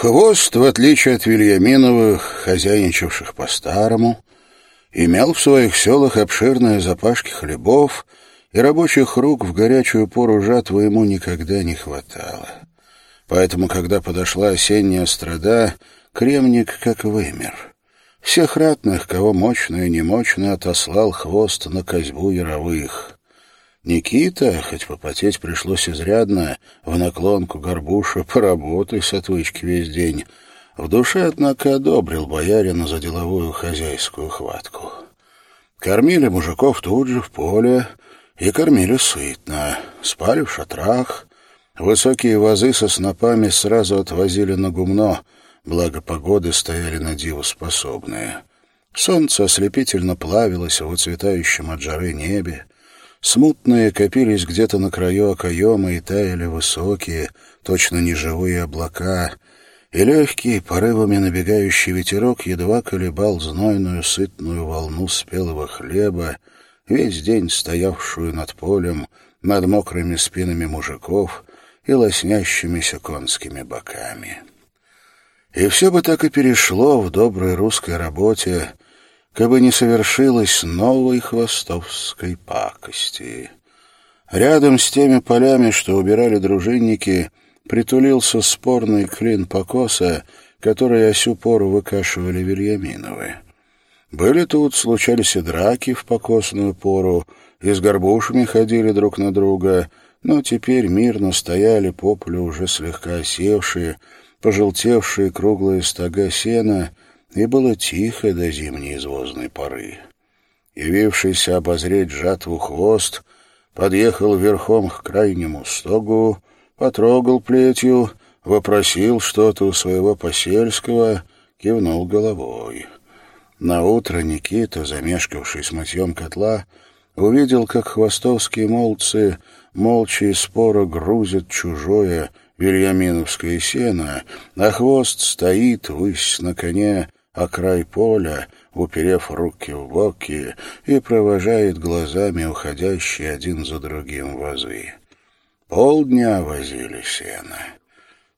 Хвост, в отличие от Вильяминовых, хозяйничавших по-старому, имел в своих селах обширные запашки хлебов, и рабочих рук в горячую пору жатвы ему никогда не хватало. Поэтому, когда подошла осенняя страда, кремник как вымер. Всех ратных, кого мощно и немощно, отослал хвост на козьбу яровых. Никита, хоть попотеть пришлось изрядно, в наклонку горбуша, поработай с отвычки весь день, в душе, однако, одобрил боярина за деловую хозяйскую хватку. Кормили мужиков тут же в поле и кормили сытно, спали в шатрах, высокие вазы со снопами сразу отвозили на гумно, благо погоды стояли на диву способные. Солнце ослепительно плавилось в уцветающем от жары небе, Смутные копились где-то на краю окоема и таяли высокие, точно неживые облака, и легкий, порывами набегающий ветерок едва колебал знойную сытную волну спелого хлеба, весь день стоявшую над полем, над мокрыми спинами мужиков и лоснящимися конскими боками. И все бы так и перешло в доброй русской работе, кабы не совершилось новой хвостовской пакости. Рядом с теми полями, что убирали дружинники, притулился спорный клин покоса, который осю пору выкашивали Вильяминовы. Были тут, случались и драки в покосную пору, и с горбушами ходили друг на друга, но теперь мирно стояли по полю уже слегка осевшие, пожелтевшие круглые стога сена — и было тихо до зимней извозной поры. Явившийся обозреть жатву хвост подъехал верхом к крайнему стогу, потрогал плетью, вопросил что-то у своего посельского, кивнул головой. На утро Никита, замешкавший с мытьем котла, увидел, как хвостовские молодцы молча и споро грузят чужое вильяминовское сено, а хвост стоит, высь на коне, а край поля, уперев руки в боки, и провожает глазами уходящие один за другим вазы. Полдня возили сено.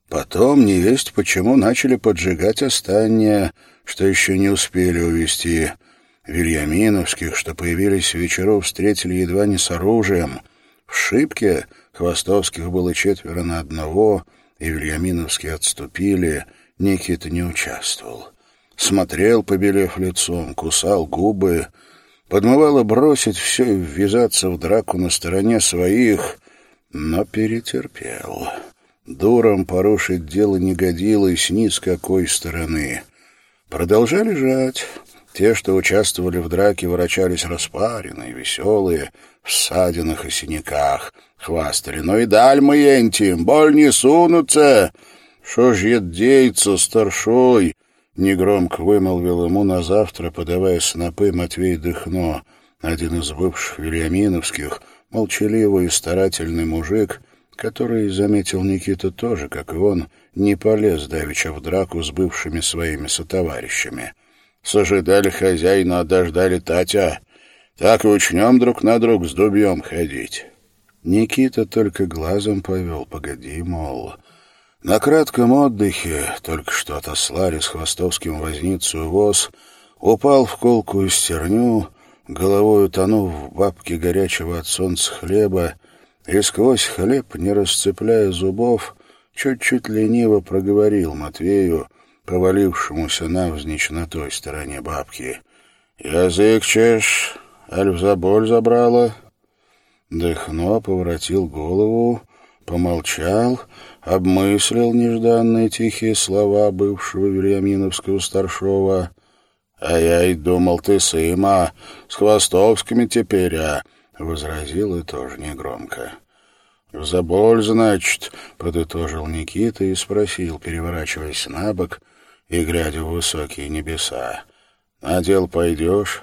Потом невесть почему начали поджигать останнее, что еще не успели увести. Вильяминовских, что появились вечеров, встретили едва не с оружием. В шибке Хвостовских было четверо на одного, и Вильяминовские отступили, Никита не участвовал смотрел, побелев лицом, кусал губы, подмывало бросить все и ввязаться в драку на стороне своих, но перетерпел. Дуром порушить дело не годилось ни с какой стороны. Продолжали жать. Те, что участвовали в драке, ворочались распаренные, веселые, в ссадинах и синяках. Хвастали. «Ну и даль мы ентим, боль не сунутся!» «Шо ж едейца, старшой?» Негромко вымолвил ему на завтра, подавая снопы Матвей Дыхно, один из бывших вильяминовских, молчаливый и старательный мужик, который, заметил Никита тоже, как и он, не полез давеча в драку с бывшими своими сотоварищами. Сожидали хозяина, а дождали Татя. Так и учнем друг на друг с дубьем ходить. Никита только глазом повел, погоди, мол... На кратком отдыхе, только что отослали с хвостовским возницу воз, упал в колкую стерню, головой утонув в бабке горячего от солнца хлеба, и сквозь хлеб, не расцепляя зубов, чуть-чуть лениво проговорил Матвею, повалившемуся навзничь на той стороне бабки. «Язык чеш, аль в заболь забрала?» Дыхно поворотил голову, помолчал — обмыслил нежданные тихие слова бывшего Вильяминовского старшова. «А я и думал, ты сыма, с хвостовскими теперь, а...» — возразил и тоже негромко. «Заболь, значит», — подытожил Никита и спросил, переворачиваясь на бок и глядя в высокие небеса. «На дел пойдешь?»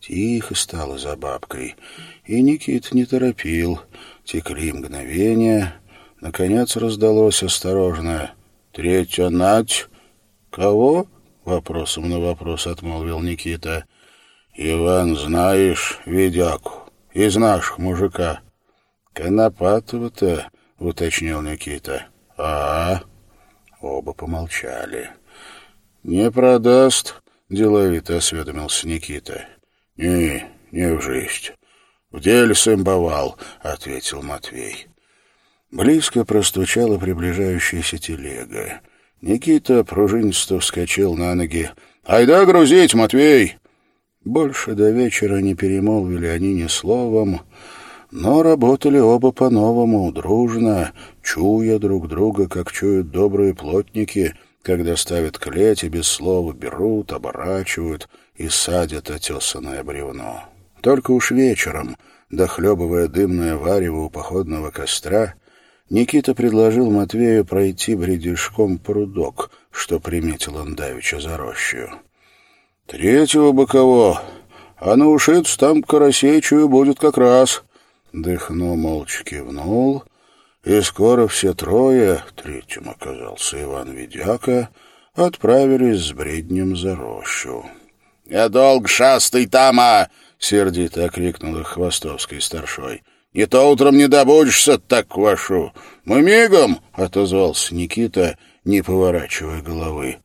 Тихо стало за бабкой, и Никита не торопил. Текли мгновения, Наконец раздалось осторожное «Третья нать». «Кого?» — вопросом на вопрос отмолвил Никита. «Иван, знаешь, ведяку, из наших мужика». «Конопатова-то», — уточнил Никита. «А, Оба помолчали. «Не продаст?» — деловито осведомился Никита. «Не, не в жизнь. В деле сэмбовал», — ответил Матвей. Близко простучала приближающаяся телега. Никита пружинисто вскочил на ноги. «Айда грузить, Матвей!» Больше до вечера не перемолвили они ни словом, но работали оба по-новому, дружно, чуя друг друга, как чуют добрые плотники, когда ставят клеть и без слова берут, оборачивают и садят отесанное бревно. Только уж вечером, дохлебывая дымное варево у походного костра, Никита предложил Матвею пройти бредишком прудок, что приметил он давеча за рощу. «Третьего бокового, а на ушиц там карасей будет как раз». Дыхно молча кивнул, и скоро все трое, третьим оказался Иван Ведяка, отправились с бреднем за рощу. «Я долг шастый тама!» — сердито окрикнул их хвостовский старшой. Не то утром не добудешься, так вашу. Мы мигом, — отозвался Никита, не поворачивая головы.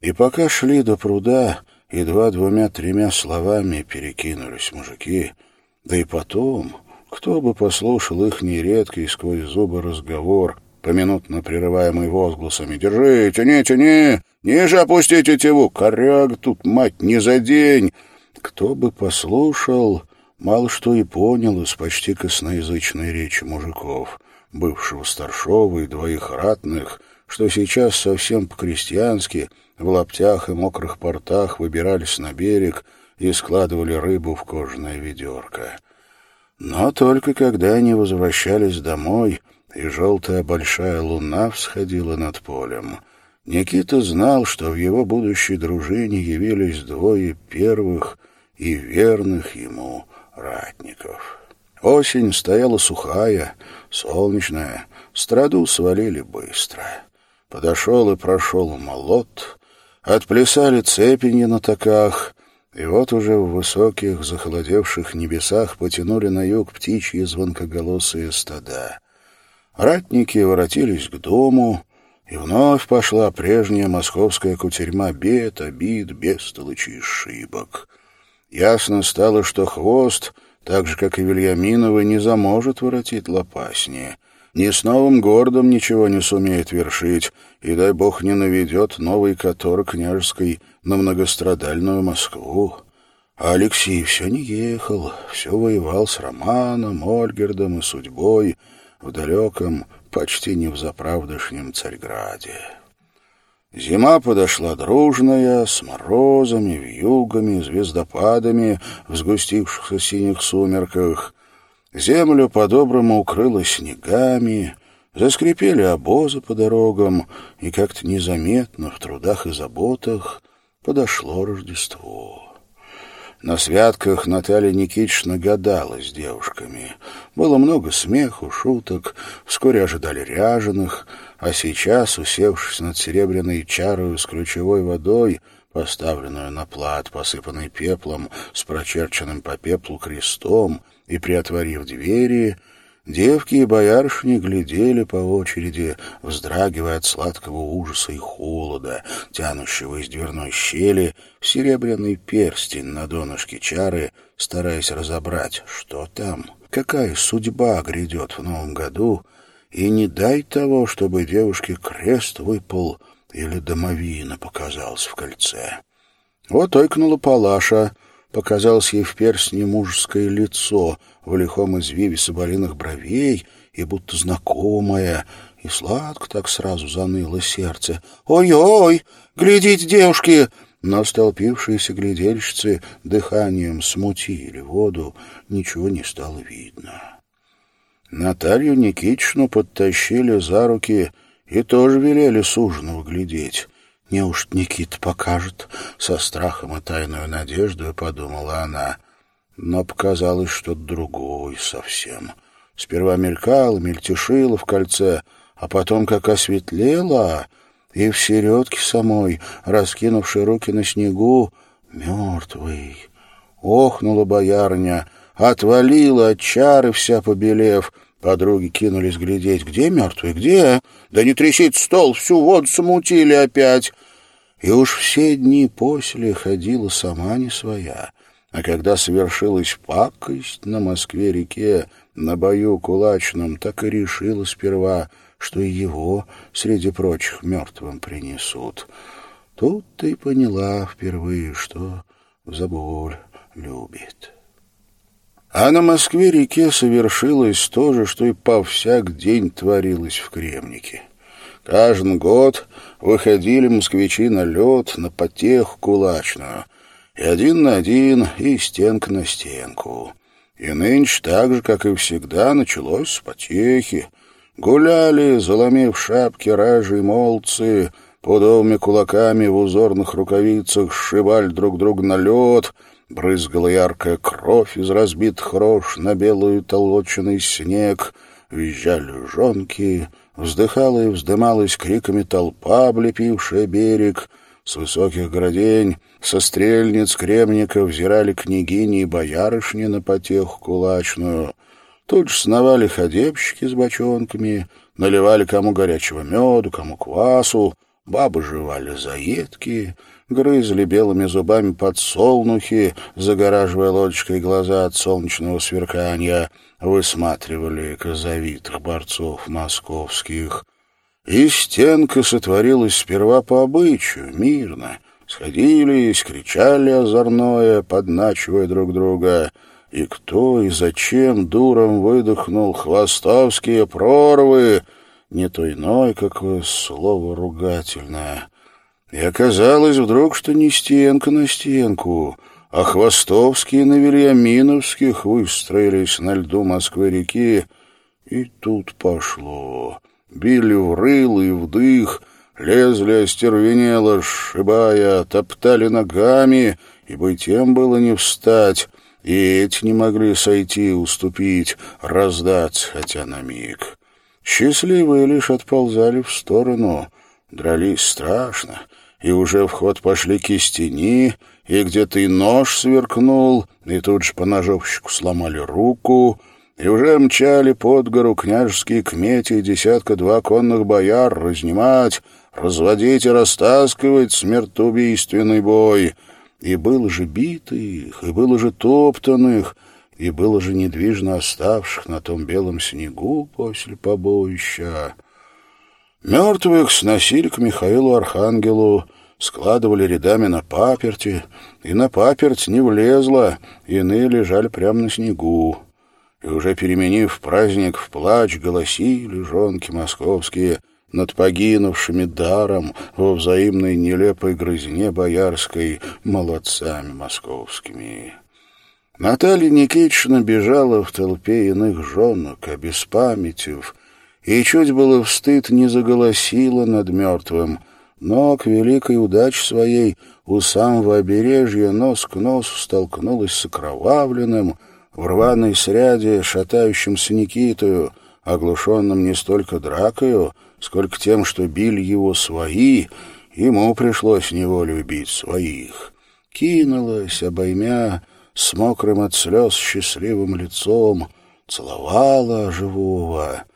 И пока шли до пруда, едва двумя-тремя словами перекинулись мужики. Да и потом, кто бы послушал их нередкий сквозь зубы разговор, поминутно прерываемый возгласами «Держи, тяни, тяни! Ниже опустите теву! Коряг тут, мать, не за день!» Кто бы послушал, мало что и понял из почти косноязычной речи мужиков, бывшего старшова и двоих ратных, что сейчас совсем по-крестьянски в лаптях и мокрых портах выбирались на берег и складывали рыбу в кожаное ведерко. Но только когда они возвращались домой, и желтая большая луна всходила над полем, Никита знал, что в его будущей дружине явились двое первых и верных ему ратников. Осень стояла сухая, солнечная, страду свалили быстро. Подошел и прошел молот, отплясали цепени на таках, и вот уже в высоких, захолодевших небесах потянули на юг птичьи звонкоголосые стада. Ратники воротились к дому, и вновь пошла прежняя московская кутерьма бед, обид, бестолочи и шибок. Ясно стало, что хвост, так же, как и Вильяминова, не заможет воротить лопаснее. Ни с новым городом ничего не сумеет вершить, и, дай бог, не наведет новый котор княжеской на многострадальную Москву. А Алексей все не ехал, все воевал с Романом, Ольгердом и судьбой в далеком, почти не в заправдышнем Царьграде. Зима подошла дружная, с морозами, вьюгами, звездопадами в сгустившихся синих сумерках. Землю по-доброму укрыло снегами, заскрипели обозы по дорогам, и как-то незаметно в трудах и заботах подошло Рождество. На святках Наталья Никитична гадала с девушками. Было много смеху, шуток, вскоре ожидали ряженых, а сейчас, усевшись над серебряной чарою с ключевой водой, поставленную на плат, посыпанный пеплом, с прочерченным по пеплу крестом, и, приотворив двери, Девки и боярышни глядели по очереди, вздрагивая от сладкого ужаса и холода, тянущего из дверной щели в серебряный перстень на донышке чары, стараясь разобрать, что там, какая судьба грядет в новом году, и не дай того, чтобы девушке крест выпал или домовина показался в кольце. Вот ойкнула Палаша — показалось ей в перстне мужское лицо в лихом извиве соболиных бровей и будто знакомое, и сладко так сразу заныло сердце. «Ой-ой! Глядите, девушки!» Но столпившиеся глядельщицы дыханием смутили воду, ничего не стало видно. Наталью Никитичну подтащили за руки и тоже велели суженого глядеть. Неужто Никит покажет? Со страхом и тайную надеждой подумала она. Но показалось что-то другое совсем. Сперва мелькало, мельтешило в кольце, а потом как осветлело, и в середке самой, раскинувшей руки на снегу, мертвый. Охнула боярня, отвалила от чары вся побелев, Подруги кинулись глядеть. «Где мертвый? Где? Да не трясит стол, всю воду самутили опять!» И уж все дни после ходила сама не своя. А когда совершилась пакость на Москве-реке, на бою кулачном, так и решила сперва, что и его среди прочих мертвым принесут. Тут ты поняла впервые, что Заболь любит. А на Москве-реке совершилось то же, что и по день творилось в Кремнике. Каждый год выходили москвичи на лед, на потеху кулачную, и один на один, и стенка на стенку. И нынче так же, как и всегда, началось с потехи. Гуляли, заломив шапки, ражи молцы, пудовыми кулаками в узорных рукавицах сшибали друг друга на лед, брызгала яркая кровь из разбитых рож на белую толоченный снег, визжали жонки — Вздыхала и вздымалась криками толпа, облепившая берег. С высоких градень, со стрельниц кремников взирали княгини и боярышни на потеху кулачную. Тут же сновали ходебщики с бочонками, наливали кому горячего меду, кому квасу, бабы жевали заедки, грызли белыми зубами подсолнухи, загораживая лодочкой глаза от солнечного сверкания — высматривали козовитых борцов московских. И стенка сотворилась сперва по обычаю, мирно. Сходились, кричали озорное, подначивая друг друга. И кто и зачем дуром выдохнул хвостовские прорвы, не то иное какое слово ругательное. И оказалось вдруг, что не стенка на стенку — а Хвостовские на Вильяминовских выстроились на льду Москвы-реки, и тут пошло. Били в рыл и в дых, лезли остервенело, сшибая, топтали ногами, ибо тем было не встать, и эти не могли сойти, уступить, раздаться хотя на миг. Счастливые лишь отползали в сторону, дрались страшно, и уже в ход пошли кистени, и где-то и нож сверкнул, и тут же по ножовщику сломали руку, и уже мчали под гору княжеские кмети и десятка-два конных бояр разнимать, разводить и растаскивать смертоубийственный бой. И было же битых, и было же топтанных, и было же недвижно оставших на том белом снегу после побоища. Мертвых сносили к Михаилу Архангелу, складывали рядами на паперти, и на паперть не влезла, иные лежали прямо на снегу. И уже переменив праздник в плач, голосили жонки московские над погинувшими даром во взаимной нелепой грызне боярской молодцами московскими. Наталья Никитична бежала в толпе иных жонок, обеспамятив, и чуть было в стыд не заголосила над мертвым, но к великой удаче своей у самого обережья нос к носу столкнулась с окровавленным, в рваной сряде, шатающимся Никитою, оглушенным не столько дракою, сколько тем, что били его свои, ему пришлось неволю убить своих. Кинулась, обоймя, с мокрым от слез счастливым лицом, целовала живого —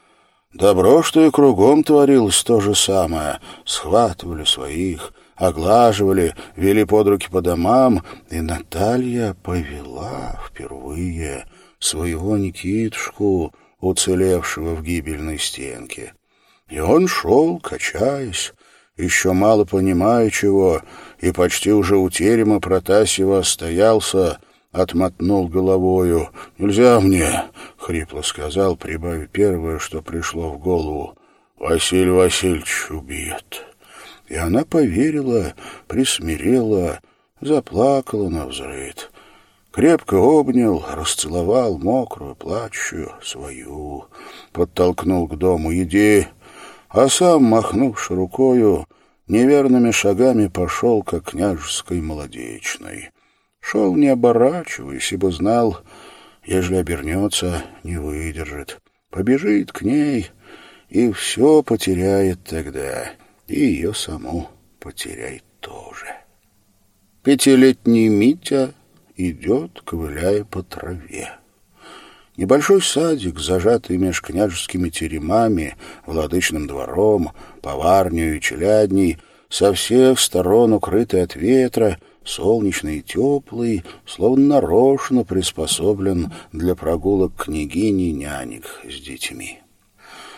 Добро, что и кругом творилось то же самое. Схватывали своих, оглаживали, вели под руки по домам, и Наталья повела впервые своего Никитушку, уцелевшего в гибельной стенке. И он шел, качаясь, еще мало понимая чего, и почти уже у терема Протасьева стоялся, отмотнул головою. «Нельзя мне!» — хрипло сказал, прибавив первое, что пришло в голову. «Василий Васильевич убьет». И она поверила, присмирела, заплакала на взрыд. Крепко обнял, расцеловал мокрую, плачущую свою, подтолкнул к дому «Иди!» а сам, махнувши рукою, неверными шагами пошел к княжеской молодечной. Шел, не оборачиваясь, ибо знал, ежели обернется, не выдержит. Побежит к ней и все потеряет тогда, и ее саму потеряет тоже. Пятилетний Митя идет, ковыляя по траве. Небольшой садик, зажатый меж княжескими теремами, владычным двором, поварней и челядней, со всех сторон укрытый от ветра, солнечный и теплый, словно нарочно приспособлен для прогулок княгини нянек с детьми.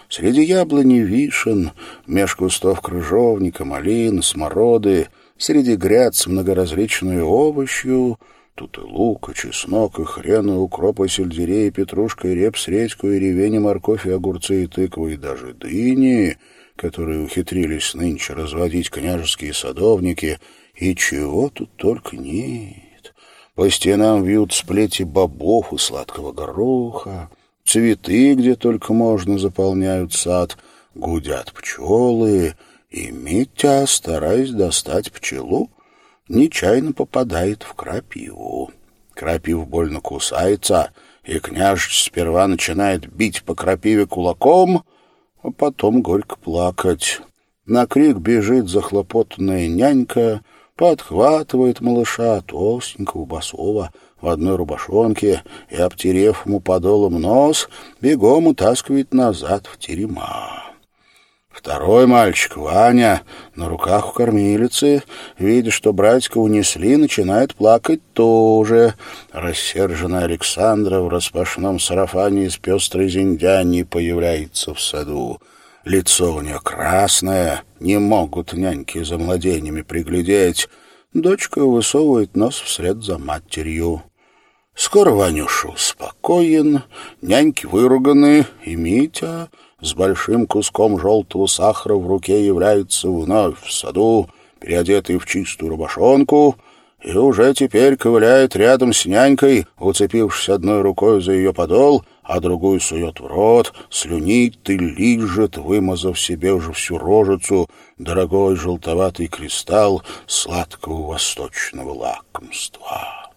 Среди яблони вишен, меж кустов крыжовника, малин, смороды, среди гряд с многоразличной овощью — Тут и лук, и чеснок, и хрен, и укроп, и сельдерей, и петрушка, и репс, редьку, и ревень, и морковь, и огурцы, и тыквы, и даже дыни, которые ухитрились нынче разводить княжеские садовники, и чего тут только нет. По стенам вьют сплети бобов и сладкого гороха, цветы, где только можно, заполняют сад, гудят пчелы, и Митя, стараясь достать пчелу, нечаянно попадает в крапиву. Крапив больно кусается, и княж сперва начинает бить по крапиве кулаком, а потом горько плакать. На крик бежит захлопотанная нянька, подхватывает малыша, толстенького, босого, в одной рубашонке и, обтерев ему подолом нос, бегом утаскивает назад в терема. Второй мальчик, Ваня, на руках у кормилицы, видя, что братика унесли, начинает плакать тоже. Рассерженная Александра в распашном сарафане из пестрой зиндяни появляется в саду. Лицо у нее красное, не могут няньки за младениями приглядеть. Дочка высовывает нос вслед за матерью. Скоро Ванюша успокоен, няньки выруганы, и Митя с большим куском желтого сахара в руке является вновь в саду, переодетый в чистую рубашонку, и уже теперь ковыляет рядом с нянькой, уцепившись одной рукой за ее подол, а другую сует в рот, слюнит и лижет, вымазав себе уже всю рожицу, дорогой желтоватый кристалл сладкого восточного лакомства.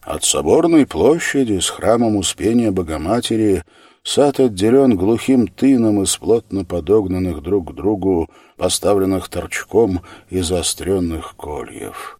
От соборной площади с храмом Успения Богоматери Сад отделен глухим тыном из плотно подогнанных друг к другу, поставленных торчком и заостренных кольев.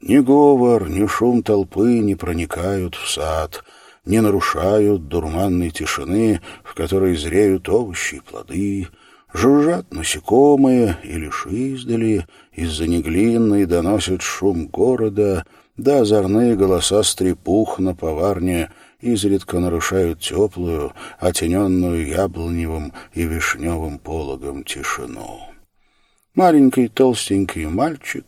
Ни говор, ни шум толпы не проникают в сад, не нарушают дурманной тишины, в которой зреют овощи и плоды, жужжат насекомые и лишь издали из-за неглинной доносят шум города, да озорные голоса стрепух на поварне — изредка нарушают теплую, отененную яблоневым и вишневым пологом тишину. Маленький толстенький мальчик,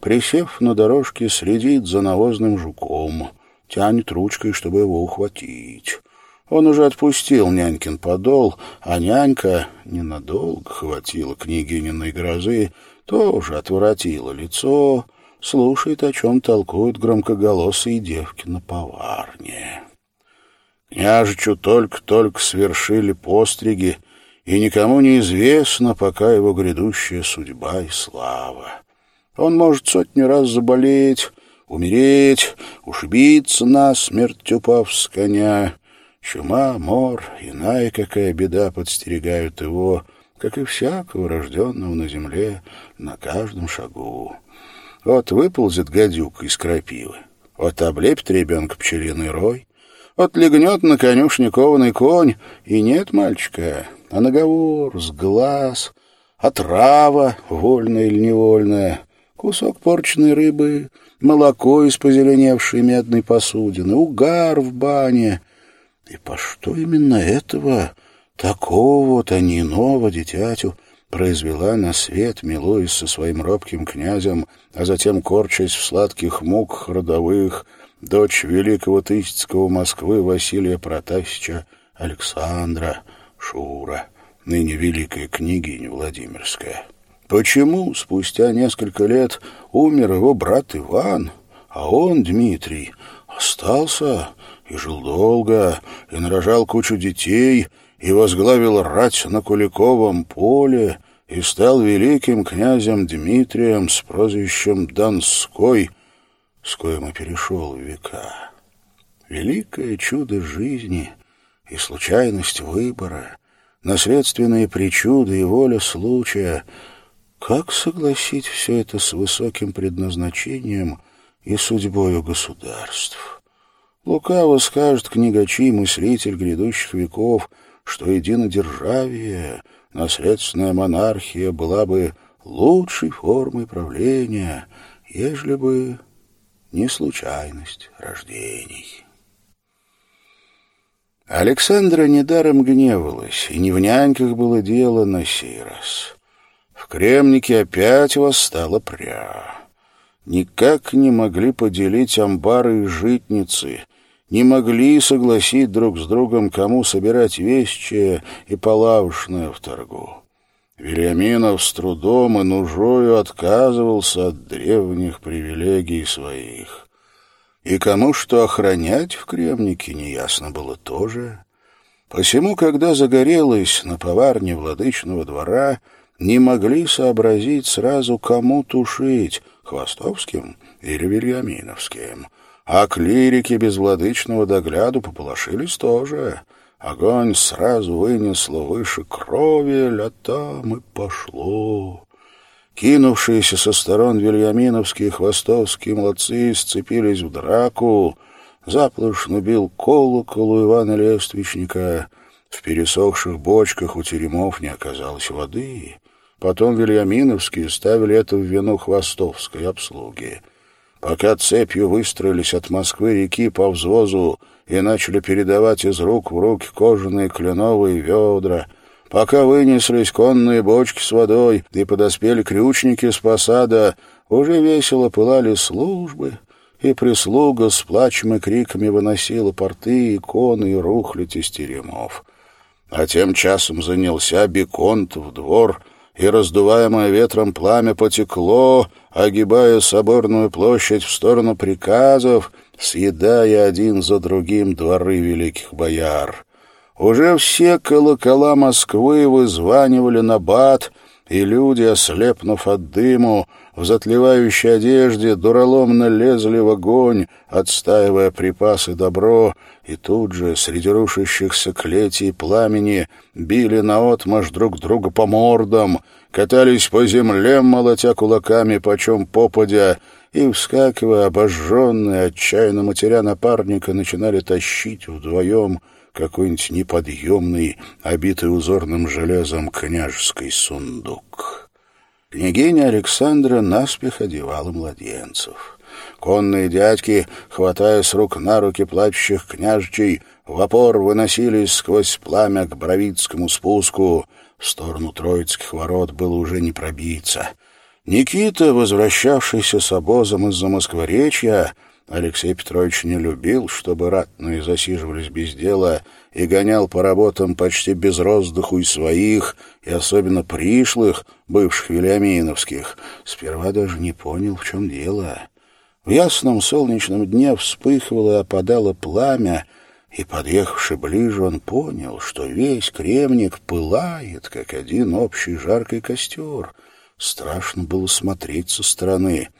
присев на дорожке, следит за навозным жуком, тянет ручкой, чтобы его ухватить. Он уже отпустил нянькин подол, а нянька ненадолго хватила княгининой грозы, тоже отворотила лицо, слушает, о чем толкуют громкоголосые девки на поварне. Княжичу только-только свершили постриги, и никому не известно, пока его грядущая судьба и слава. Он может сотни раз заболеть, умереть, ушибиться насмерть, упав с коня. Чума, мор, иная какая беда подстерегают его, как и всякого рожденного на земле на каждом шагу. Вот выползет гадюк из крапивы, вот облепит ребенка пчелиный рой, Отлегнет на конюшне кованый конь, и нет мальчика, а наговор, с глаз, отрава, вольная или невольная, кусок порченной рыбы, молоко из позеленевшей медной посудины, угар в бане. И по что именно этого, такого вот, а не дитятю, произвела на свет, милуясь со своим робким князем, а затем корчась в сладких муках родовых, дочь великого Тысяцкого Москвы Василия Протасича Александра Шура, ныне великая княгиня Владимирская. Почему спустя несколько лет умер его брат Иван, а он, Дмитрий, остался и жил долго, и нарожал кучу детей, и возглавил рать на Куликовом поле, и стал великим князем Дмитрием с прозвищем Донской — с коим и перешел века. Великое чудо жизни и случайность выбора, наследственные причуды и воля случая — как согласить все это с высоким предназначением и судьбою государств? Лукаво скажет книгачи, мыслитель грядущих веков, что единодержавие, наследственная монархия была бы лучшей формой правления, ежели бы не случайность рождений. Александра недаром гневалась, и не в няньках было дело на сей раз. В Кремнике опять восстала пря. Никак не могли поделить амбары и житницы, не могли согласить друг с другом, кому собирать вещи и полавушное в торгу. Вильяминов с трудом и нужою отказывался от древних привилегий своих. И кому что охранять в Кремнике, неясно было тоже. Посему, когда загорелось на поварне владычного двора, не могли сообразить сразу, кому тушить — Хвостовским или Вильяминовским. А клирики без владычного догляду пополошились тоже — Огонь сразу вынесло выше крови, а там и пошло. Кинувшиеся со сторон вильяминовские и хвостовские молодцы сцепились в драку. Заплышно бил колокол у Ивана Лествичника. В пересохших бочках у теремов не оказалось воды. Потом вильяминовские ставили это в вину хвостовской обслуги. Пока цепью выстроились от Москвы-реки по взвозу и начали передавать из рук в руки кожаные кленовые ведра, пока вынеслись конные бочки с водой и подоспели крючники с посада, уже весело пылали службы, и прислуга с плачем и криками выносила порты, иконы и рухлядь из теремов. А тем часом занялся Беконт в двор, и раздуваемое ветром пламя потекло, огибая соборную площадь в сторону приказов, съедая один за другим дворы великих бояр. Уже все колокола Москвы вызванивали на бат, и люди, ослепнув от дыму, в затлевающей одежде дураломно лезли в огонь, отстаивая припасы добро, и тут же, среди рушащихся клетий пламени, били наотмашь друг друга по мордам, катались по земле, молотя кулаками почем попадя, и, вскакивая, обожженные, отчаянно матеря напарника, начинали тащить вдвоем какой-нибудь неподъемный, обитый узорным железом княжеский сундук. Княгиня Александра наспех одевала младенцев. Конные дядьки, хватая с рук на руки плачущих княжичей, в опор выносились сквозь пламя к Бровицкому спуску. В сторону Троицких ворот было уже не пробиться. Никита, возвращавшийся с обозом из-за Москворечья, Алексей Петрович не любил, чтобы ратные засиживались без дела, и гонял по работам почти без роздыху и своих, и особенно пришлых, бывших вильяминовских. Сперва даже не понял, в чем дело. В ясном солнечном дне вспыхивало и опадало пламя, и, подъехавши ближе, он понял, что весь кремник пылает, как один общий жаркий костер — Страшно было смотреть со стороны.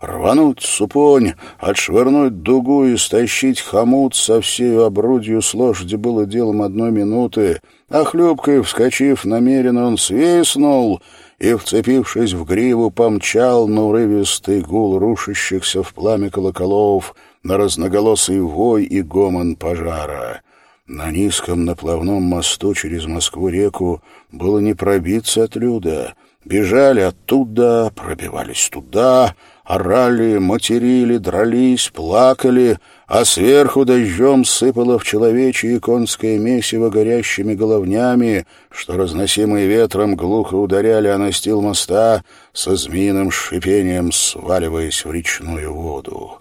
Рвануть супонь, отшвырнуть дугу и стащить хомут со всей обрудью с лошади было делом одной минуты, а хлебкой, вскочив намеренно, он свистнул и, вцепившись в гриву, помчал на урывистый гул рушащихся в пламя колоколов, на разноголосый вой и гомон пожара. На низком наплавном мосту через Москву-реку было не пробиться от люда — Бежали оттуда, пробивались туда, орали, материли, дрались, плакали, а сверху дождем сыпало в человечье и конское месиво горящими головнями, что, разносимые ветром, глухо ударяли о настил моста, со змеиным шипением сваливаясь в речную воду.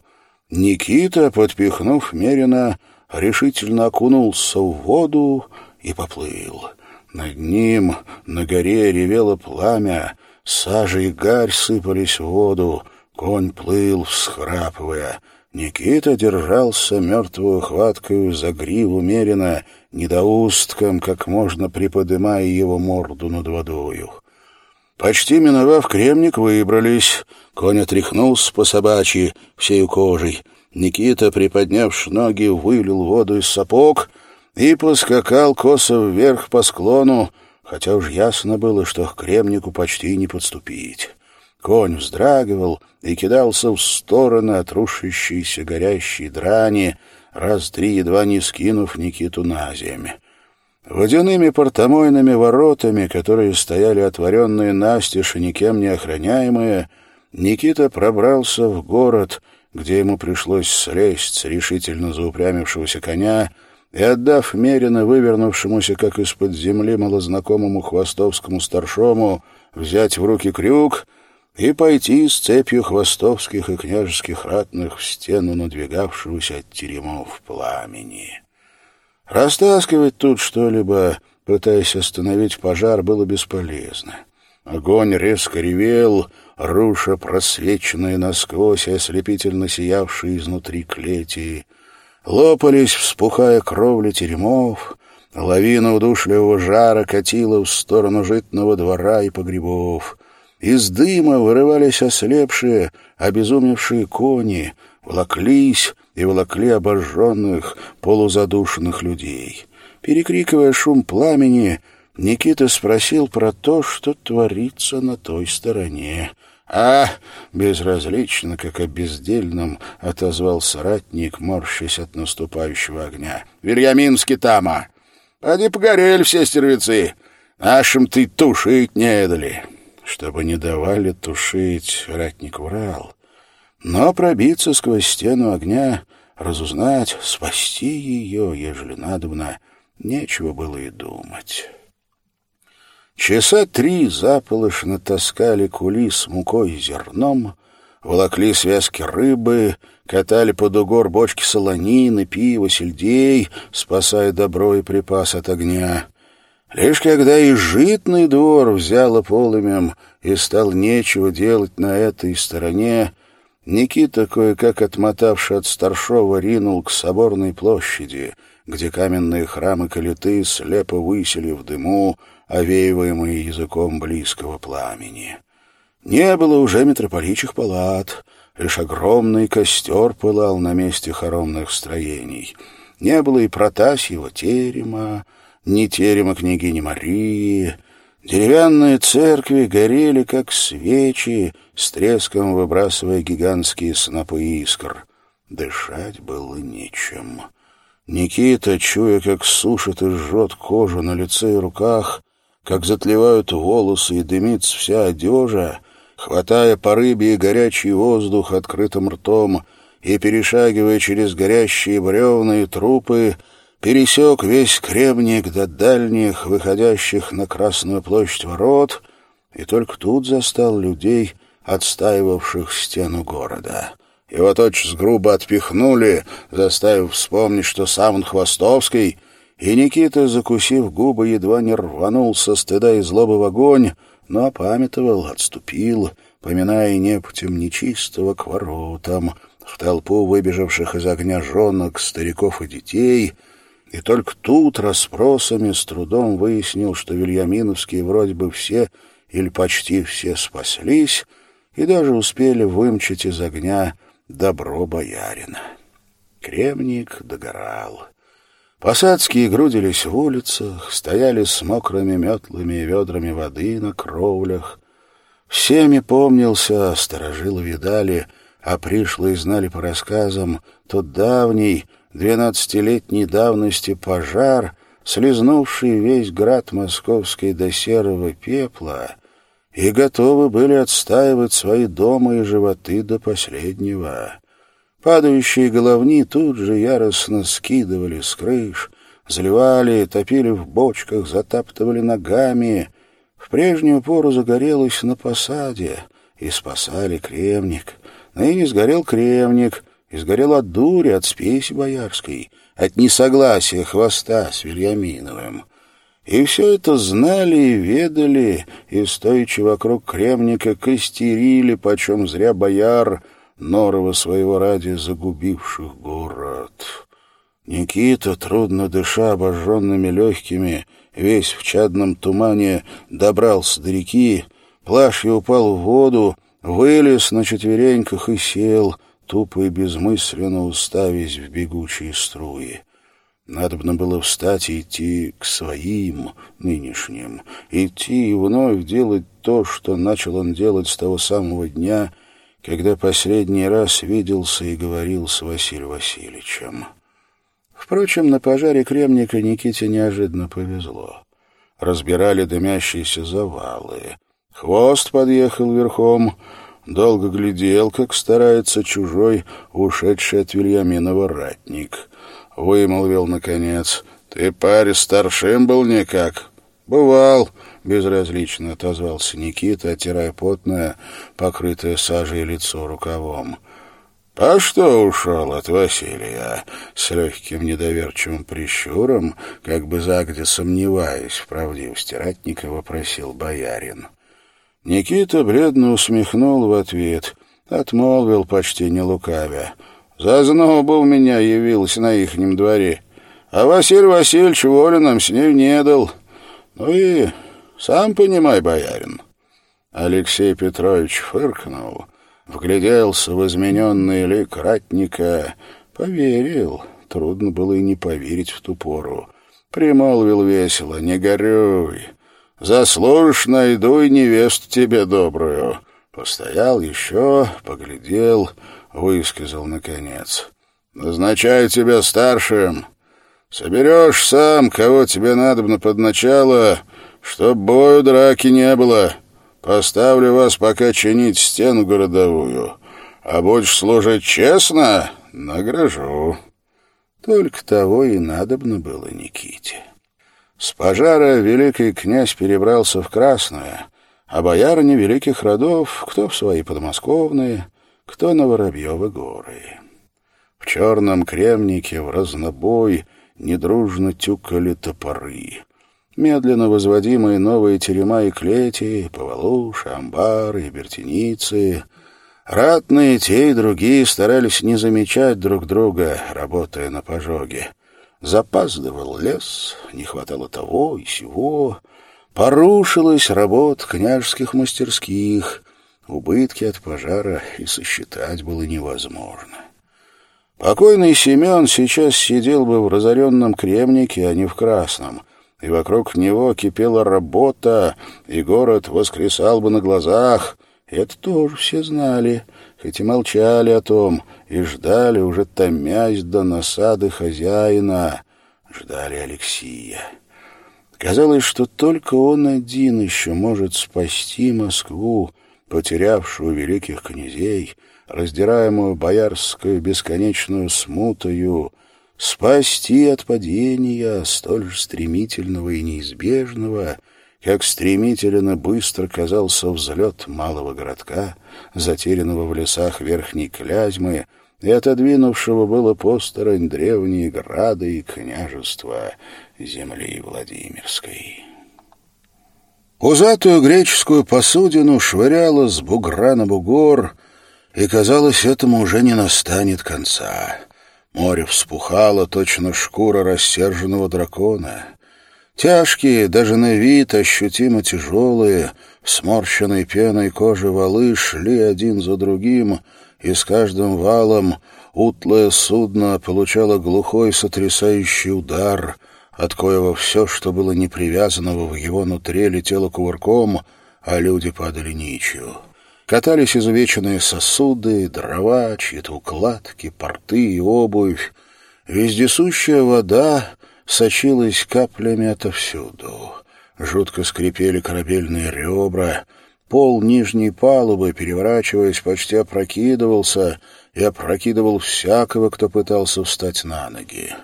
Никита, подпихнув Мерина, решительно окунулся в воду и поплыл. Над ним на горе ревело пламя, сажа и гарь сыпались в воду, конь плыл, всхрапывая. Никита держался мертвую хваткою за гриву мерина, недоустком, как можно приподымая его морду над водою. Почти миновав кремник, выбрались. Конь отряхнулся по собачьи, всею кожей. Никита, приподнявши ноги, вылил воду из сапог — и поскакал косо вверх по склону, хотя уж ясно было, что к кремнику почти не подступить. Конь вздрагивал и кидался в стороны от рушащейся горящей драни, раз три едва не скинув Никиту на землю. Водяными портомойными воротами, которые стояли отворенные настежь и никем не охраняемые, Никита пробрался в город, где ему пришлось слезть с решительно заупрямившегося коня и, отдав меренно вывернувшемуся, как из-под земли, малознакомому хвостовскому старшому, взять в руки крюк и пойти с цепью хвостовских и княжеских ратных в стену надвигавшегося от теремов пламени. Растаскивать тут что-либо, пытаясь остановить пожар, было бесполезно. Огонь резко ревел, руша просвеченные насквозь и ослепительно сиявшие изнутри клети. Лопались, вспухая кровли теремов, лавина удушливого жара катила в сторону житного двора и погребов. Из дыма вырывались ослепшие, обезумевшие кони, волоклись, и волокли обожженных, полузадушенных людей. Перекрикивая шум пламени, Никита спросил про то, что творится на той стороне. «А!» — безразлично, как о бездельном, отозвался ратник, морщась от наступающего огня. «Вильяминский тама! Они погорели все стервецы! Нашим ты тушить не дали!» Чтобы не давали тушить, ратник врал. Но пробиться сквозь стену огня, разузнать, спасти ее, ежели надобно, нечего было и думать. Часа три заполошно таскали кули с мукой и зерном, волокли связки рыбы, катали под угор бочки солонины, пива, сельдей, спасая добро и припас от огня. Лишь когда и житный двор взяло полымем и стал нечего делать на этой стороне, Никита, кое-как отмотавший от старшова, ринул к соборной площади, где каменные храмы калиты слепо высели в дыму, овеиваемые языком близкого пламени. Не было уже митрополичих палат, лишь огромный костер пылал на месте хоромных строений. Не было и Протасьева терема, ни терема княгини Марии, Деревянные церкви горели, как свечи, с треском выбрасывая гигантские снопы искр. Дышать было нечем. Никита, чуя, как сушит и жжет кожу на лице и руках, как затлевают волосы и дымится вся одежа, хватая по рыбе и горячий воздух открытым ртом и перешагивая через горящие бревна и трупы, пересек весь Кремник до дальних, выходящих на Красную площадь ворот, и только тут застал людей, отстаивавших стену города. Его тотчас грубо отпихнули, заставив вспомнить, что сам он Хвостовский, и Никита, закусив губы, едва не рванул со стыда и злобы в огонь, но опамятовал, отступил, поминая непутем нечистого к воротам, в толпу выбежавших из огня женок, стариков и детей — и только тут расспросами с трудом выяснил, что вильяминовские вроде бы все или почти все спаслись и даже успели вымчить из огня добро боярина. Кремник догорал. Посадские грудились в улицах, стояли с мокрыми метлами и ведрами воды на кровлях. Всеми помнился, сторожилы видали, а пришлые знали по рассказам, тот давний — двенадцатилетней давности пожар, слезнувший весь град московский до серого пепла, и готовы были отстаивать свои дома и животы до последнего. Падающие головни тут же яростно скидывали с крыш, заливали, топили в бочках, затаптывали ногами. В прежнюю пору загорелось на посаде, и спасали кремник. Ныне сгорел кремник, и сгорел от дури, от спеси боярской, от несогласия хвоста с Вильяминовым. И все это знали и ведали, и, стоячи вокруг кремника, костерили, почем зря бояр, норова своего ради загубивших город. Никита, трудно дыша обожженными легкими, весь в чадном тумане добрался до реки, плашью упал в воду, вылез на четвереньках и сел — тупо и безмысленно уставясь в бегучие струи. Надобно было встать и идти к своим нынешним, идти и вновь делать то, что начал он делать с того самого дня, когда последний раз виделся и говорил с Василием Васильевичем. Впрочем, на пожаре кремника Никите неожиданно повезло. Разбирали дымящиеся завалы. Хвост подъехал верхом, долго глядел, как старается чужой, ушедший от Вильяминова ратник. Вымолвил, наконец, «Ты, парень, старшим был никак?» «Бывал», — безразлично отозвался Никита, оттирая потное, покрытое сажей лицо рукавом. «А что ушел от Василия?» С легким недоверчивым прищуром, как бы загде сомневаясь в правдивости ратника, вопросил боярин. Никита бледно усмехнул в ответ, отмолвил почти не лукавя. «Зазноба у меня явилась на ихнем дворе, а Василий Васильевич воленом с ней не дал. Ну и сам понимай, боярин». Алексей Петрович фыркнул, вгляделся в измененный лик ратника, поверил. Трудно было и не поверить в ту пору. Примолвил весело, «Не горюй, заслужишь, найду и невесту тебе добрую». Постоял еще, поглядел, высказал наконец. «Назначаю тебя старшим. Соберешь сам, кого тебе надобно под начало, чтоб бою драки не было. Поставлю вас пока чинить стену городовую. А будешь служить честно, награжу». Только того и надобно было Никите. С пожара великий князь перебрался в Красное, а боярыни великих родов, кто в свои подмосковные, кто на Воробьевы горы. В черном кремнике в разнобой недружно тюкали топоры. Медленно возводимые новые терема и клети, повалуши, амбары и бертеницы. Ратные те и другие старались не замечать друг друга, работая на пожоге. Запаздывал лес, не хватало того и сего. Порушилась работа княжеских мастерских. Убытки от пожара и сосчитать было невозможно. Покойный Семен сейчас сидел бы в разоренном кремнике, а не в красном, и вокруг него кипела работа, и город воскресал бы на глазах. Это тоже все знали, хоть и молчали о том, и ждали, уже томясь до насады хозяина, ждали Алексия. Казалось, что только он один еще может спасти Москву, потерявшую великих князей, раздираемую боярскую бесконечную смутою, спасти от падения, столь же стремительного и неизбежного, как стремителен и быстро казался взлет малого городка, затерянного в лесах Верхней Клязьмы и отодвинувшего было посторонь древние грады и княжества земли Владимирской. Узатую греческую посудину швыряло с бугра на бугор, и, казалось, этому уже не настанет конца. Море вспухало, точно шкура рассерженного дракона. Тяжкие, даже на вид ощутимо тяжелые, сморщенной пеной кожи валы шли один за другим, и с каждым валом утлое судно получало глухой сотрясающий удар, от коего все, что было не привязанного в его нутре, летело кувырком, а люди падали ничью. Катались изувеченные сосуды, дрова, чьи-то укладки, порты и обувь. Вездесущая вода сочилась каплями отовсюду. Жутко скрипели корабельные ребра. Пол нижней палубы, переворачиваясь, почти опрокидывался и опрокидывал всякого, кто пытался встать на ноги.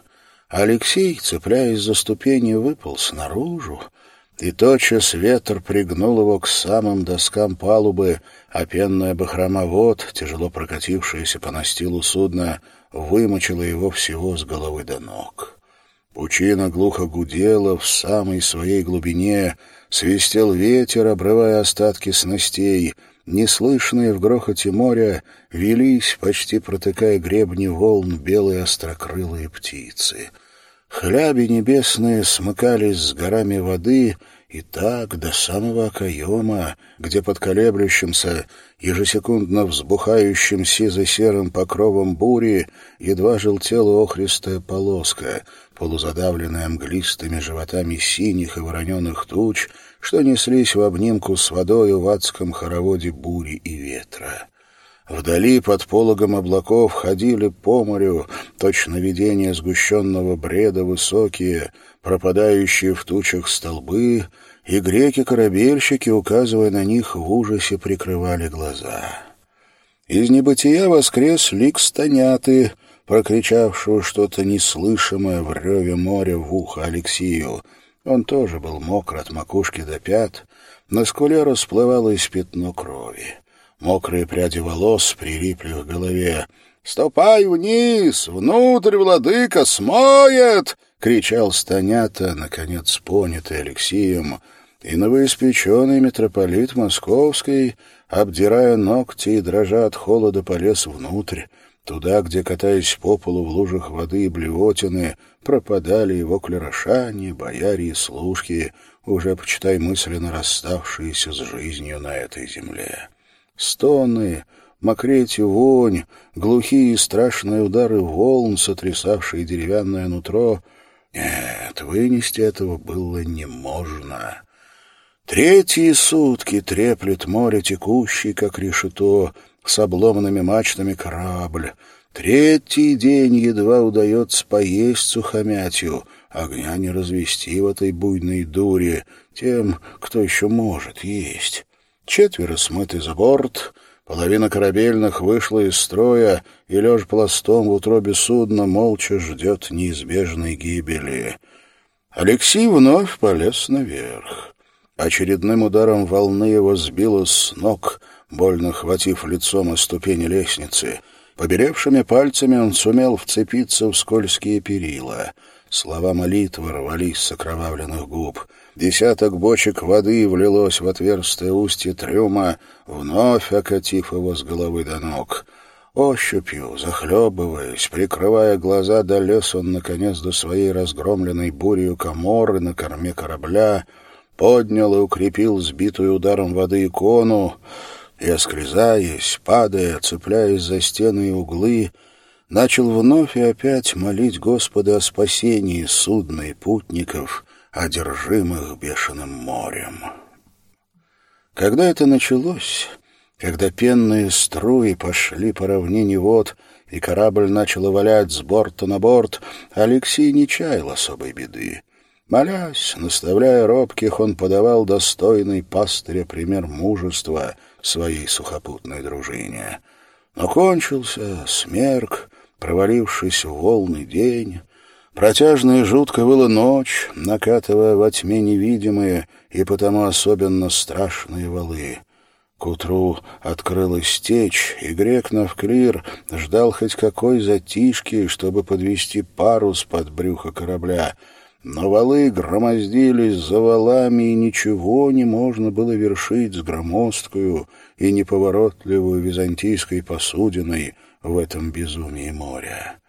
Алексей, цепляясь за ступени, выпал снаружи, и тотчас ветер пригнул его к самым доскам палубы, а пенная бахрома вод, тяжело прокатившаяся по настилу судна, вымочила его всего с головы до ног. Пучина глухо гудела в самой своей глубине, свистел ветер, обрывая остатки снастей, неслышные в грохоте моря, велись, почти протыкая гребни волн, белые острокрылые птицы — Хляби небесные смыкались с горами воды, и так до самого окоема, где под колеблющимся, ежесекундно взбухающим сизо-серым покровом бури едва желтела охристая полоска, полузадавленная мглистыми животами синих и вороненых туч, что неслись в обнимку с водою в адском хороводе бури и ветра. Вдали под пологом облаков ходили по морю, точно видение сгущенного бреда высокие, пропадающие в тучах столбы, и греки-корабельщики, указывая на них, в ужасе прикрывали глаза. Из небытия воскрес лик Станяты, прокричавшего что-то неслышимое в реве моря в ухо Алексею. Он тоже был мокр от макушки до пят, на скуле расплывалось пятно крови. Мокрые пряди волос прилипли к голове. «Ступай вниз! Внутрь, владыка, смоет!» — кричал Станята, наконец понятый Алексеем, и новоиспеченный митрополит Московский, обдирая ногти и дрожа от холода, полез внутрь, туда, где, катаясь по полу в лужах воды и блевотины, пропадали его клерошане, бояре и служки, уже, почитай, мысленно расставшиеся с жизнью на этой земле. Стоны, мокреть и вонь, глухие и страшные удары волн, сотрясавшие деревянное нутро. Нет, вынести этого было не можно. Третьи сутки треплет море текущий, как решето, с обломанными мачтами корабль. Третий день едва удается поесть сухомятью, огня не развести в этой буйной дуре тем, кто еще может есть. Четверо смыты за борт, половина корабельных вышла из строя, и, лежа пластом в утробе судна, молча ждет неизбежной гибели. Алексей вновь полез наверх. Очередным ударом волны его сбило с ног, больно хватив лицом о ступени лестницы. Поберевшими пальцами он сумел вцепиться в скользкие перила. Слова молитвы рвались с окровавленных губ — Десяток бочек воды влилось в отверстие устья трюма, вновь окатив его с головы до ног. Ощупью, захлебываясь, прикрывая глаза, долез он, наконец, до своей разгромленной бурею коморы на корме корабля, поднял и укрепил сбитую ударом воды икону, и, оскрезаясь, падая, цепляясь за стены и углы, начал вновь и опять молить Господа о спасении судна путников — одержимых бешеным морем. Когда это началось, когда пенные струи пошли по равнине вод, и корабль начал валять с борта на борт, Алексей не чаял особой беды. Молясь, наставляя робких, он подавал достойный пастыря пример мужества своей сухопутной дружине. Но кончился смерк, провалившись в волны день, Протяжно и жутко была ночь, накатывая во тьме невидимые и потому особенно страшные валы. К утру открылась течь, и грек Навклир ждал хоть какой затишки, чтобы подвести парус под брюхо корабля. Но валы громоздились за валами, и ничего не можно было вершить с громоздкую и неповоротливую византийской посудиной в этом безумии моря.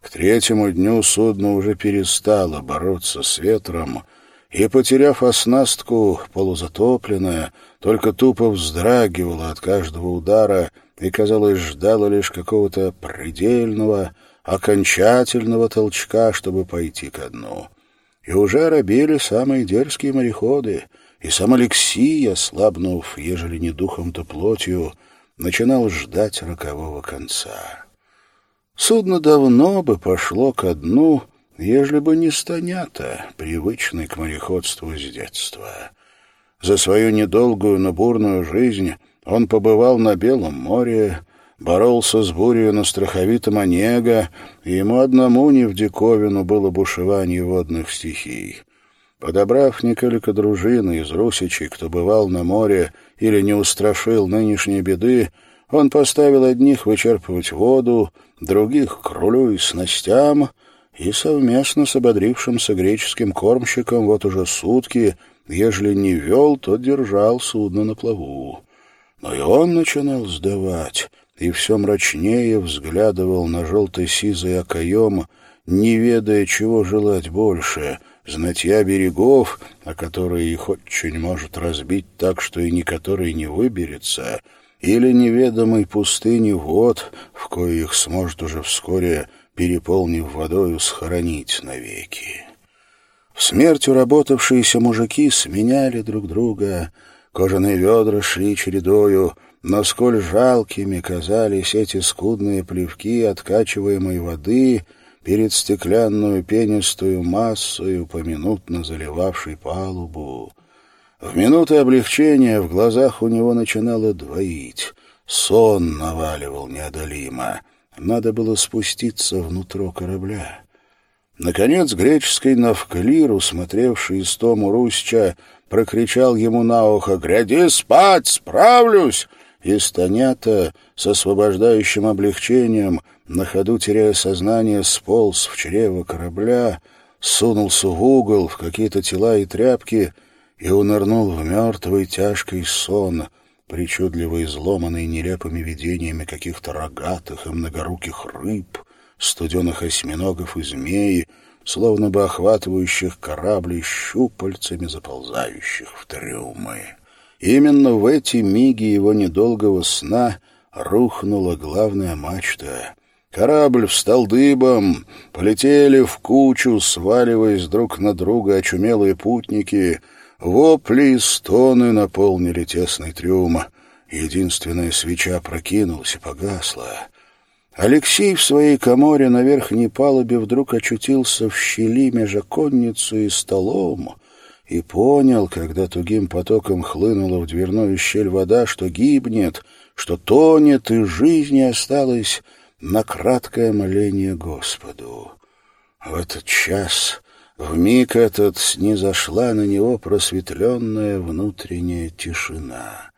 К третьему дню судно уже перестало бороться с ветром, и, потеряв оснастку, полузатопленное, только тупо вздрагивало от каждого удара и, казалось, ждало лишь какого-то предельного, окончательного толчка, чтобы пойти ко дну. И уже робели самые дерзкие мореходы, и сам Алексей, ослабнув, ежели не духом, то плотью, начинал ждать рокового конца. Судно давно бы пошло ко дну, ежели бы не Станята, привычный к мореходству с детства. За свою недолгую, но бурную жизнь он побывал на Белом море, боролся с бурей на страховитом Онега, и ему одному не в диковину было бушевание водных стихий. Подобрав несколько дружины из русичей, кто бывал на море или не устрашил нынешней беды, он поставил одних вычерпывать воду, других — к рулю и снастям, и совместно с ободрившимся греческим кормщиком вот уже сутки, ежели не вел, то держал судно на плаву. Но и он начинал сдавать, и все мрачнее взглядывал на желто-сизый окоем, не ведая, чего желать больше — знатья берегов, о которые их очень может разбить так, что и никакой не выберется — или неведомой пустыни вод, в кое их сможет уже вскоре, переполнив водою, схоронить навеки. В смертью работавшиеся мужики сменяли друг друга, кожаные ведра шли чередою, но сколь жалкими казались эти скудные плевки откачиваемой воды перед стеклянную пенистую массою, поминутно заливавшей палубу. В минуты облегчения в глазах у него начинало двоить. Сон наваливал неодолимо. Надо было спуститься внутрь корабля. Наконец греческий навклир, усмотревший из тому Русича, прокричал ему на ухо «Гряди спать, справлюсь!» И Станята с освобождающим облегчением, на ходу теряя сознание, сполз в чрево корабля, сунулся в угол, в какие-то тела и тряпки и унырнул в мертвый тяжкий сон, причудливо изломанный нелепыми видениями каких-то рогатых и многоруких рыб, студеных осьминогов и змей, словно бы охватывающих корабли щупальцами, заползающих в трюмы. Именно в эти миги его недолгого сна рухнула главная мачта. Корабль встал дыбом, полетели в кучу, сваливаясь друг на друга очумелые путники. Вопли и стоны наполнили тесный трюм. Единственная свеча прокинулась и погасла. Алексей в своей коморе на верхней палубе вдруг очутился в щели между конницей и столом и понял, когда тугим потоком хлынула в дверную щель вода, что гибнет, что тонет, и жизни осталось на краткое моление Господу. В этот час, в миг этот, снизошла на него просветленная внутренняя тишина.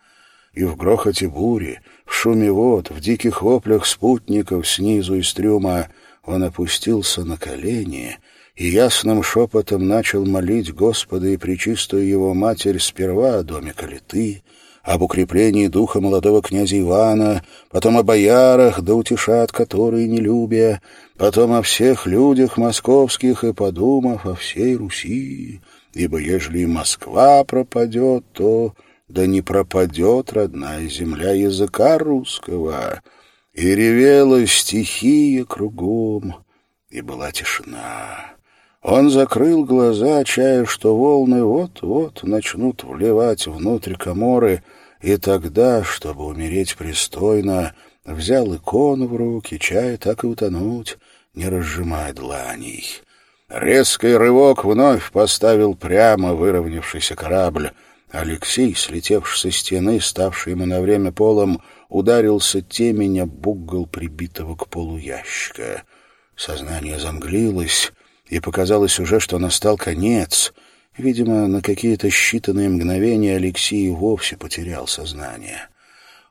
И в грохоте бури, в шуме вод, в диких воплях спутников снизу из трюма он опустился на колени и ясным шепотом начал молить Господа и Пречистую Его Матерь сперва о доме Калиты, об укреплении духа молодого князя Ивана, потом о боярах, да утешат которые нелюбия, потом о всех людях московских и подумав о всей Руси. Ибо ежели Москва пропадет, то да не пропадет родная земля языка русского. И ревела стихия кругом, и была тишина. Он закрыл глаза, чая, что волны вот-вот начнут вливать внутрь коморы, и тогда, чтобы умереть пристойно, взял икону в руки, чая так и утонуть, не разжимая дланей. Резкий рывок вновь поставил прямо выровнявшийся корабль — Алексей, слетевший со стены, ставший ему на время полом, ударился теменя об угол прибитого к полу ящика. Сознание замглилось, и показалось уже, что настал конец. Видимо, на какие-то считанные мгновения Алексей вовсе потерял сознание.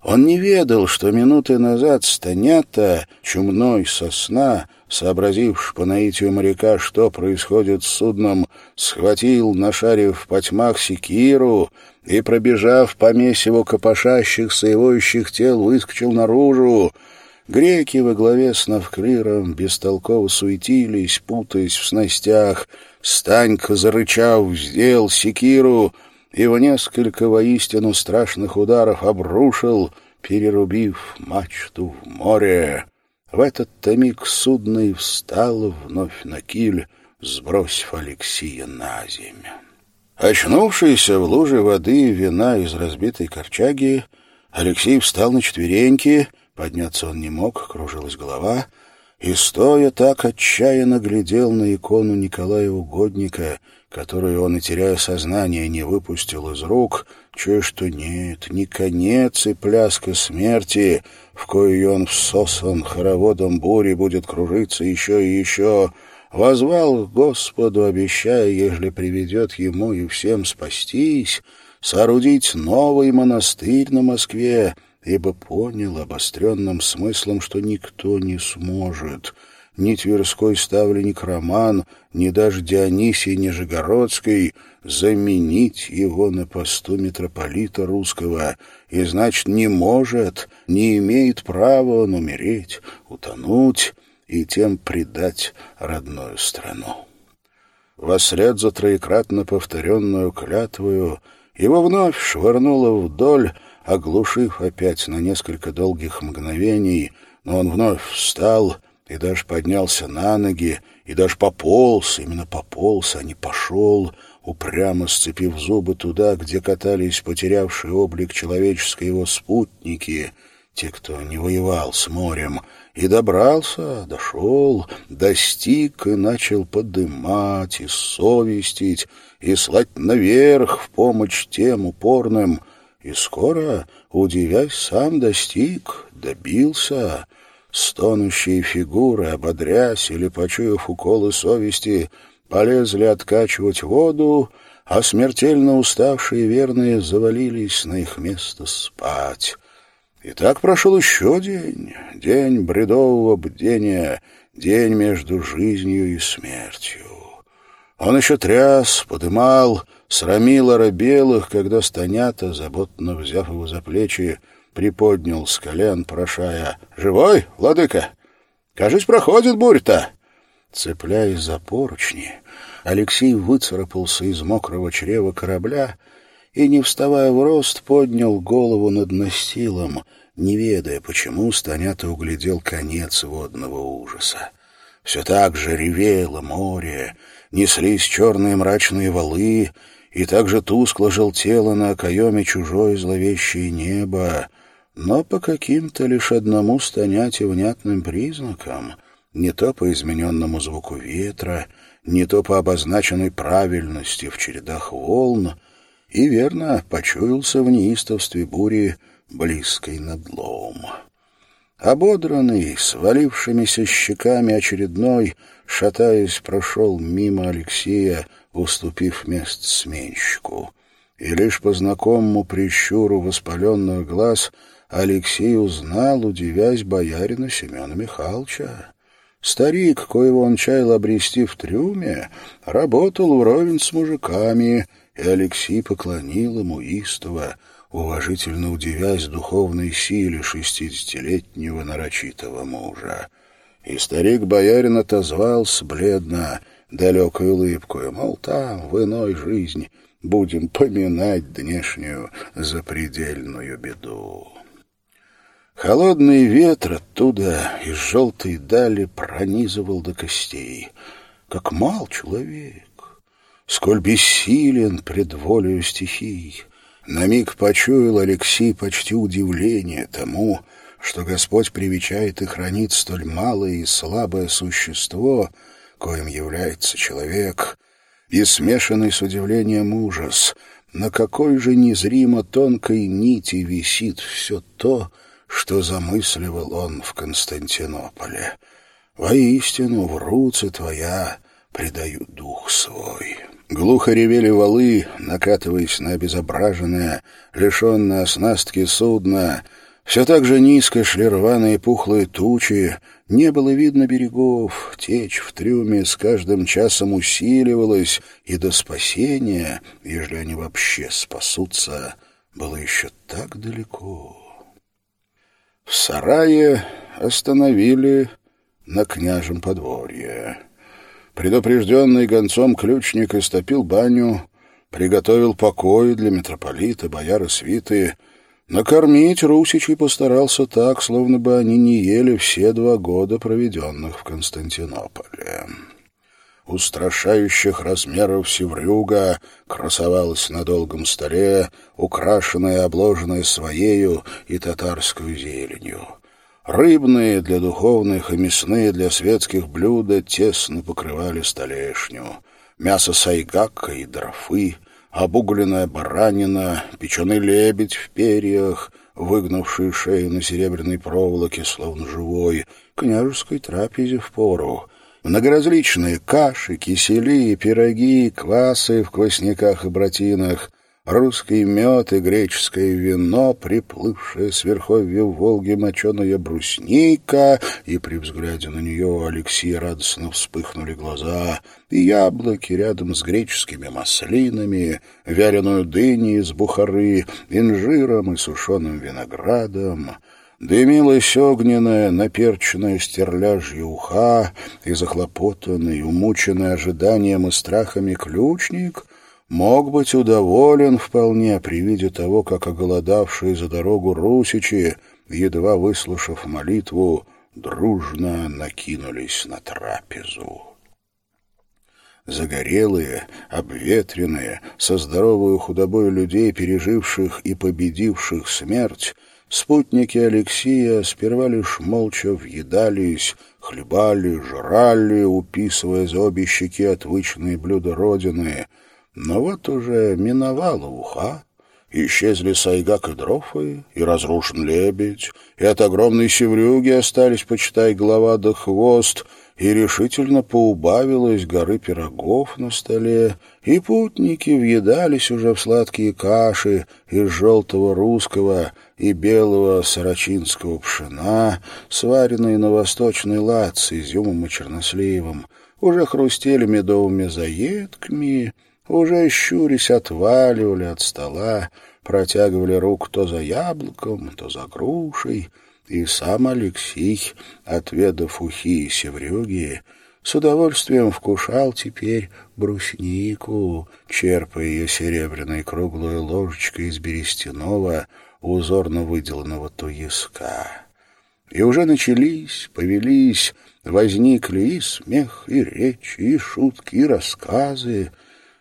Он не ведал, что минуты назад Станята, чумной сосна, сообразивший по наитию моряка, что происходит с судном, схватил, нашарив в потьмах секиру и, пробежав по месиву копошащихся и воющих тел, выскочил наружу. Греки во главе с Навклиром бестолково суетились, путаясь в снастях. Станька, зарычав, сделал секиру — и в несколько воистину страшных ударов обрушил, перерубив мачту в море. В этот-то миг судно встало вновь на киль, сбросив Алексия на землю. Очнувшийся в луже воды вина из разбитой корчаги, Алексей встал на четвереньки, подняться он не мог, кружилась голова, и, стоя так, отчаянно глядел на икону Николая Угодника — которую он, и теряя сознание, не выпустил из рук, чуя, что нет, не конец и пляска смерти, в кою он всосан хороводом бури будет кружиться еще и еще, возвал Господу, обещая, ежели приведет ему и всем спастись, соорудить новый монастырь на Москве, ибо понял обостренным смыслом, что никто не сможет — ни Тверской ставленник Роман, ни даже Дионисий Нижегородский заменить его на посту митрополита русского, и, значит, не может, не имеет права он умереть, утонуть и тем предать родную страну. Вослед за троекратно повторенную клятвою его вновь швырнуло вдоль, оглушив опять на несколько долгих мгновений, но он вновь встал и даже поднялся на ноги, и даже пополз, именно пополз, а не пошел, упрямо сцепив зубы туда, где катались потерявшие облик человеческой его спутники, те, кто не воевал с морем, и добрался, дошел, достиг и начал подымать и совестить, и слать наверх в помощь тем упорным, и скоро, удивясь, сам достиг, добился. Стонущие фигуры, ободрясь или почуяв уколы совести, полезли откачивать воду, а смертельно уставшие верные завалились на их место спать. И так прошел еще день, день бредового бдения, день между жизнью и смертью. Он еще тряс, подымал, срамил оробелых, когда Станята, заботно взяв его за плечи, приподнял с колен, прошая «Живой, владыка? Кажись, проходит бурь-то!» Цепляясь за поручни, Алексей выцарапался из мокрого чрева корабля и, не вставая в рост, поднял голову над настилом, не ведая, почему Станята углядел конец водного ужаса. Все так же ревело море, неслись черные мрачные валы, и также тускло желтело на окоеме чужое зловещее небо, но по каким-то лишь одному станять и внятным признакам, не то по измененному звуку ветра, не то по обозначенной правильности в чередах волн, и верно почуялся в неистовстве бури близкой надлом. Ободранный, свалившимися щеками очередной, шатаясь, прошел мимо Алексея, уступив мест сменщику. И лишь по знакомому прищуру воспаленных глаз Алексей узнал, удивясь боярина Семена Михайловича. Старик, коего он чаял обрести в трюме, работал вровень с мужиками, и Алексей поклонил ему истово, уважительно удивясь духовной силе шестидесятилетнего нарочитого мужа. И старик-боярин отозвался бледно, далекой улыбкой, мол, там, в иной жизни, будем поминать днешнюю запредельную беду. Холодный ветер оттуда из желтой дали пронизывал до костей, как мал человек, сколь бессилен пред волею стихий. На миг почуял Алексей почти удивление тому, что Господь привечает и хранит столь малое и слабое существо, коим является человек, и смешанный с удивлением ужас, на какой же незримо тонкой нити висит все то, что замысливал он в Константинополе. Воистину, в руце твоя предаю дух свой». Глухо ревели валы, накатываясь на обезображенное, лишенное оснастки судно. Все так же низко шли рваные пухлые тучи, не было видно берегов, течь в трюме с каждым часом усиливалась, и до спасения, если они вообще спасутся, было еще так далеко. В сарае остановили на княжем подворье. Предупрежденный гонцом ключник истопил баню, приготовил покои для митрополита, бояры свиты. Накормить русичей постарался так, словно бы они не ели все два года, проведенных в Константинополе. Устрашающих размеров севрюга красовалась на долгом столе, украшенная и обложенная своею и татарскую зеленью. Рыбные для духовных и мясные для светских блюда тесно покрывали столешню. Мясо сайгака и дрофы, обугленная баранина, печеный лебедь в перьях, выгнувший шею на серебряной проволоке, словно живой, княжеской трапезе в пору. Многоразличные каши, кисели, пироги, квасы в квасниках и братинах, русский мед и греческое вино, приплывшее с верховья Волги моченая брусника, и при взгляде на нее у Алексея радостно вспыхнули глаза, и яблоки рядом с греческими маслинами, вяленую дыни из бухары, инжиром и сушеным виноградом — Дымилась огненная, наперченная стерляжья уха, и захлопотанный, умученный ожиданием и страхами ключник мог быть удоволен вполне при виде того, как оголодавшие за дорогу русичи, едва выслушав молитву, дружно накинулись на трапезу. загорелые, обветренные, со здоровой худобой людей, переживших и победивших смерть, спутники Алексея сперва лишь молча въедались, хлебали, жрали, уписывая за обе щеки отвычные блюда Родины. Но вот уже миновала уха, Исчезли сайга кедрофы, и разрушен лебедь, и от огромной севрюги остались, почитай, голова да хвост, и решительно поубавилось горы пирогов на столе, и путники въедались уже в сладкие каши из желтого русского и белого сарачинского пшена, сваренные на восточной лад с изюмом и черносливом, уже хрустели медовыми заедками, уже щурясь отваливали от стола, протягивали руку то за яблоком, то за грушей, и сам Алексей, отведав ухи и севрюги, с удовольствием вкушал теперь бруснику, черпая ее серебряной круглой ложечкой из берестяного, узорно выделанного туеска. И уже начались, повелись, возникли и смех, и речь, и шутки, и рассказы,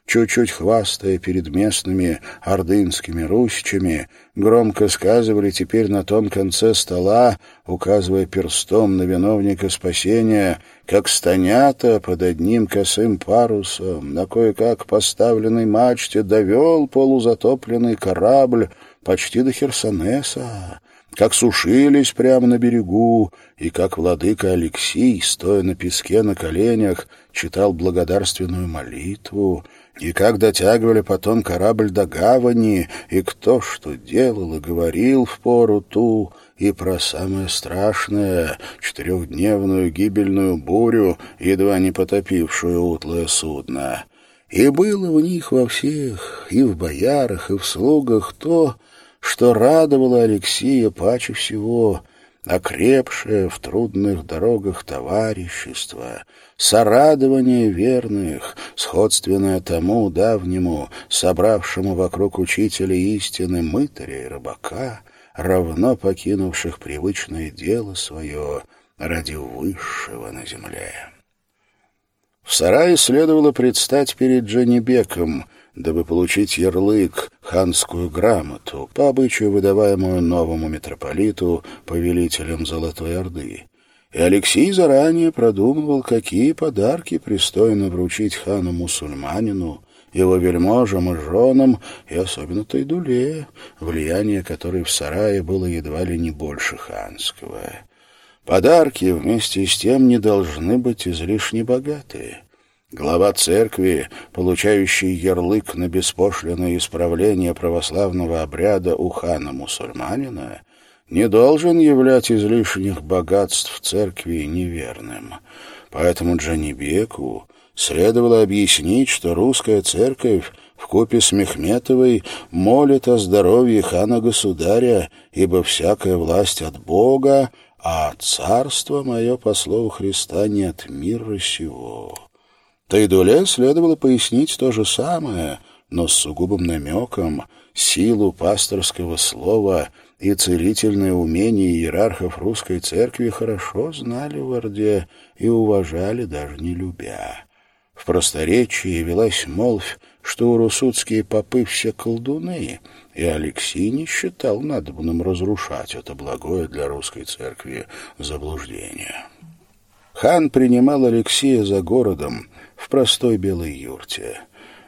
чуть-чуть хвастая перед местными ордынскими русичами, громко сказывали теперь на том конце стола, указывая перстом на виновника спасения, как станята под одним косым парусом на кое-как поставленной мачте довел полузатопленный корабль почти до Херсонеса, как сушились прямо на берегу, и как владыка Алексей, стоя на песке на коленях, читал благодарственную молитву, и как дотягивали потом корабль до гавани, и кто что делал и говорил в пору ту, и про самое страшное — четырехдневную гибельную бурю, едва не потопившую утлое судно. И было в них во всех, и в боярах, и в слугах то, что радовало Алексея паче всего — окрепшее в трудных дорогах товарищество, сорадование верных, сходственное тому давнему, собравшему вокруг учителя истины мытаря и рыбака, равно покинувших привычное дело свое ради высшего на земле. В сарае следовало предстать перед Дженнибеком, дабы получить ярлык, ханскую грамоту, по обычаю выдаваемую новому митрополиту, повелителем Золотой Орды. И Алексей заранее продумывал, какие подарки пристойно вручить хану-мусульманину, его вельможам и женам, и особенно Тайдуле, влияние которой в сарае было едва ли не больше ханского. Подарки вместе с тем не должны быть излишне богатые. Глава церкви, получающий ярлык на беспошлиное исправление православного обряда у хана-мусульманина, не должен являть излишних богатств церкви неверным. Поэтому Джанибеку следовало объяснить, что русская церковь в купе с Мехметовой молит о здоровье хана-государя, ибо всякая власть от Бога, а царство мое, по слову Христа, не от мира сего. Тайдуле следовало пояснить то же самое, но с сугубым намеком, силу пасторского слова и целительное умение иерархов русской церкви хорошо знали в Орде и уважали, даже не любя. В просторечии велась молвь, что урусутские попы все колдуны, и Алексей не считал надобным разрушать это благое для русской церкви заблуждение. Хан принимал Алексея за городом, в простой белой юрте.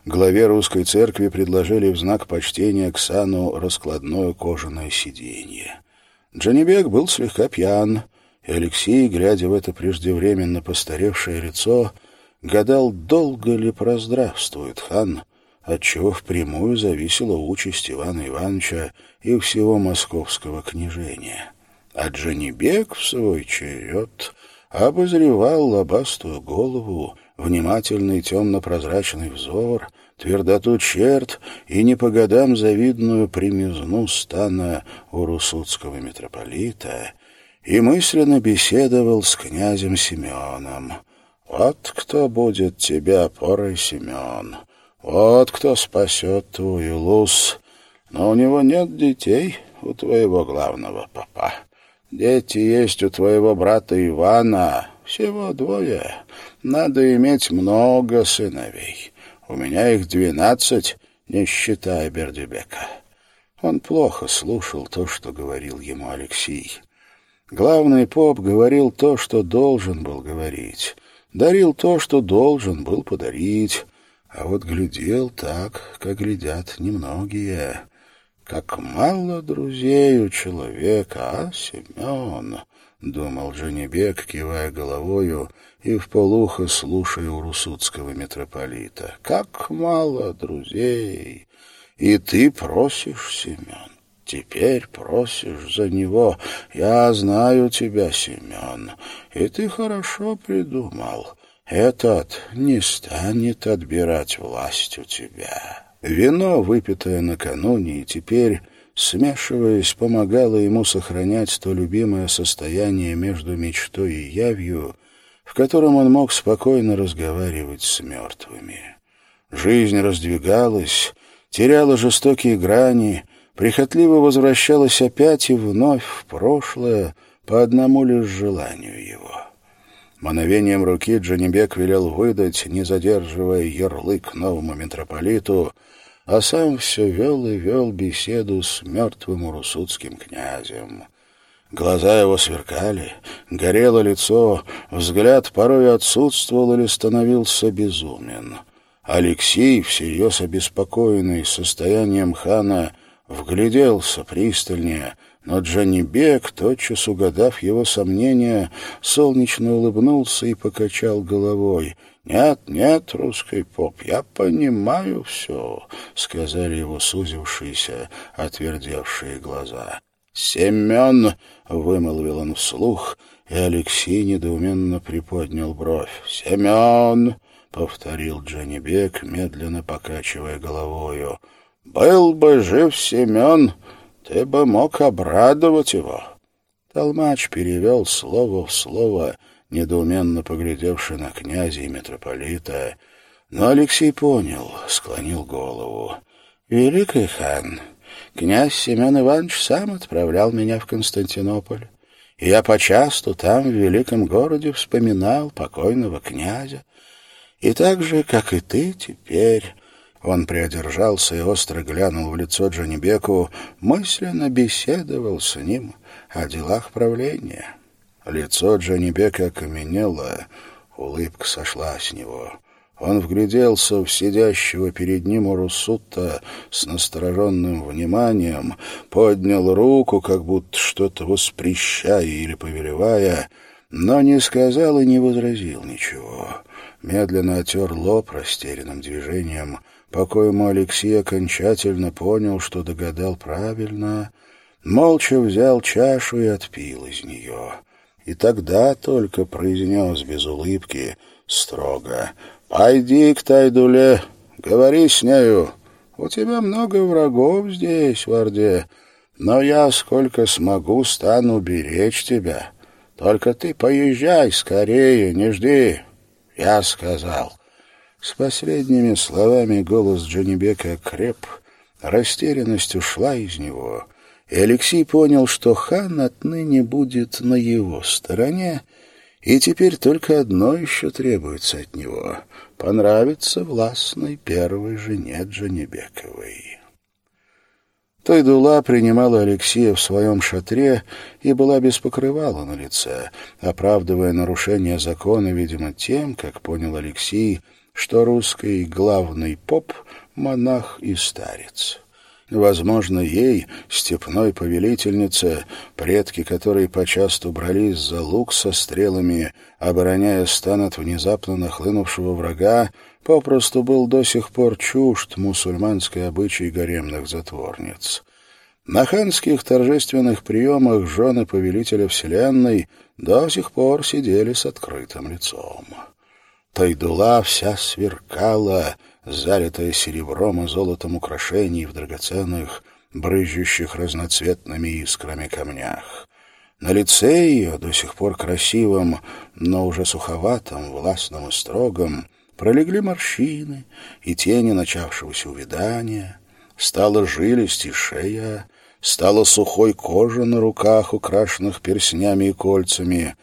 Главе русской церкви предложили в знак почтения к сану раскладное кожаное сиденье. Джанибек был слегка пьян, и Алексей, глядя в это преждевременно постаревшее лицо, гадал, долго ли проздравствует хан, отчего впрямую зависела участь Ивана Ивановича и всего московского княжения. А Джанибек в свой черед обозревал лобастую голову, внимательный темно-прозрачный взор, твердоту черт и не по годам завидную примизну стана урусутского митрополита и мысленно беседовал с князем Семеном. «Вот кто будет тебе опорой, Семен, вот кто спасет твою лус, но у него нет детей, у твоего главного папа. Дети есть у твоего брата Ивана, Всего двое. Надо иметь много сыновей. У меня их двенадцать, не считая Бердюбека». Он плохо слушал то, что говорил ему Алексей. Главный поп говорил то, что должен был говорить, дарил то, что должен был подарить, а вот глядел так, как глядят немногие. Как мало друзей у человека, а, Семен? — думал Женебек, кивая головою и вполуха слушая у русудского митрополита. — Как мало друзей! И ты просишь, Семен, теперь просишь за него. Я знаю тебя, Семен, и ты хорошо придумал. Этот не станет отбирать власть у тебя. Вино, выпитое накануне, и теперь, смешиваясь, помогало ему сохранять то любимое состояние между мечтой и явью, в котором он мог спокойно разговаривать с мертвыми. Жизнь раздвигалась, теряла жестокие грани, прихотливо возвращалась опять и вновь в прошлое по одному лишь желанию его. Мановением руки Джанибек велел выдать, не задерживая ярлык новому митрополиту, а сам все вел и вел беседу с мертвым урусутским князем. Глаза его сверкали, горело лицо, взгляд порой отсутствовал или становился безумен. Алексей, всерьез обеспокоенный состоянием хана, вгляделся пристальнее, но Джанибек, тотчас угадав его сомнения, солнечно улыбнулся и покачал головой. «Нет, нет, русский поп, я понимаю все», — сказали его сузившиеся, отвердевшие глаза. «Семен!» — вымолвил он вслух, и Алексей недоуменно приподнял бровь. «Семен!» — повторил Джанибек, медленно покачивая головою. «Был бы жив Семен, ты бы мог обрадовать его». Толмач перевел слово в слово, недоуменно поглядевший на князя и митрополита. Но Алексей понял, склонил голову. «Великий хан, князь Семен Иванович сам отправлял меня в Константинополь. И я почасту там, в великом городе, вспоминал покойного князя, и так же, как и ты теперь...» Он приодержался и остро глянул в лицо Джанибеку, мысленно беседовал с ним о делах правления. Лицо Джанибека окаменело, улыбка сошла с него. Он вгляделся в сидящего перед ним Урусута с настороженным вниманием, поднял руку, как будто что-то воспрещая или повелевая, но не сказал и не возразил ничего медленно отер лоб растерянным движением, покоему Алексей окончательно понял, что догадал правильно, молча взял чашу и отпил из нее. И тогда только произнес без улыбки строго «Пойди к Тайдуле, говори с нею. У тебя много врагов здесь, в Орде, но я, сколько смогу, стану беречь тебя. Только ты поезжай скорее, не жди, я сказал. С последними словами голос Джанибека креп, растерянность ушла из него, и Алексей понял, что хан отныне будет на его стороне, и теперь только одно еще требуется от него — понравиться властной первой жене Джанибековой. Тойдула принимала Алексея в своем шатре и была без покрывала на лице, оправдывая нарушение закона, видимо, тем, как понял Алексей, что русский главный поп — монах и старец. Возможно, ей, степной повелительнице, предки которой почасту брались за лук со стрелами, обороняя стан от внезапно нахлынувшего врага, попросту был до сих пор чужд мусульманской обычай гаремных затворниц. На ханских торжественных приемах жены повелителя Вселенной до сих пор сидели с открытым лицом. Тайдула вся сверкала, залитая серебром и золотом украшений в драгоценных, брызжущих разноцветными искрами камнях. На лице ее, до сих пор красивом, но уже суховатом, властном и строгом, Пролегли морщины и тени начавшегося увядания. Стала жилисть и шея, стала сухой кожа на руках, украшенных перстнями и кольцами.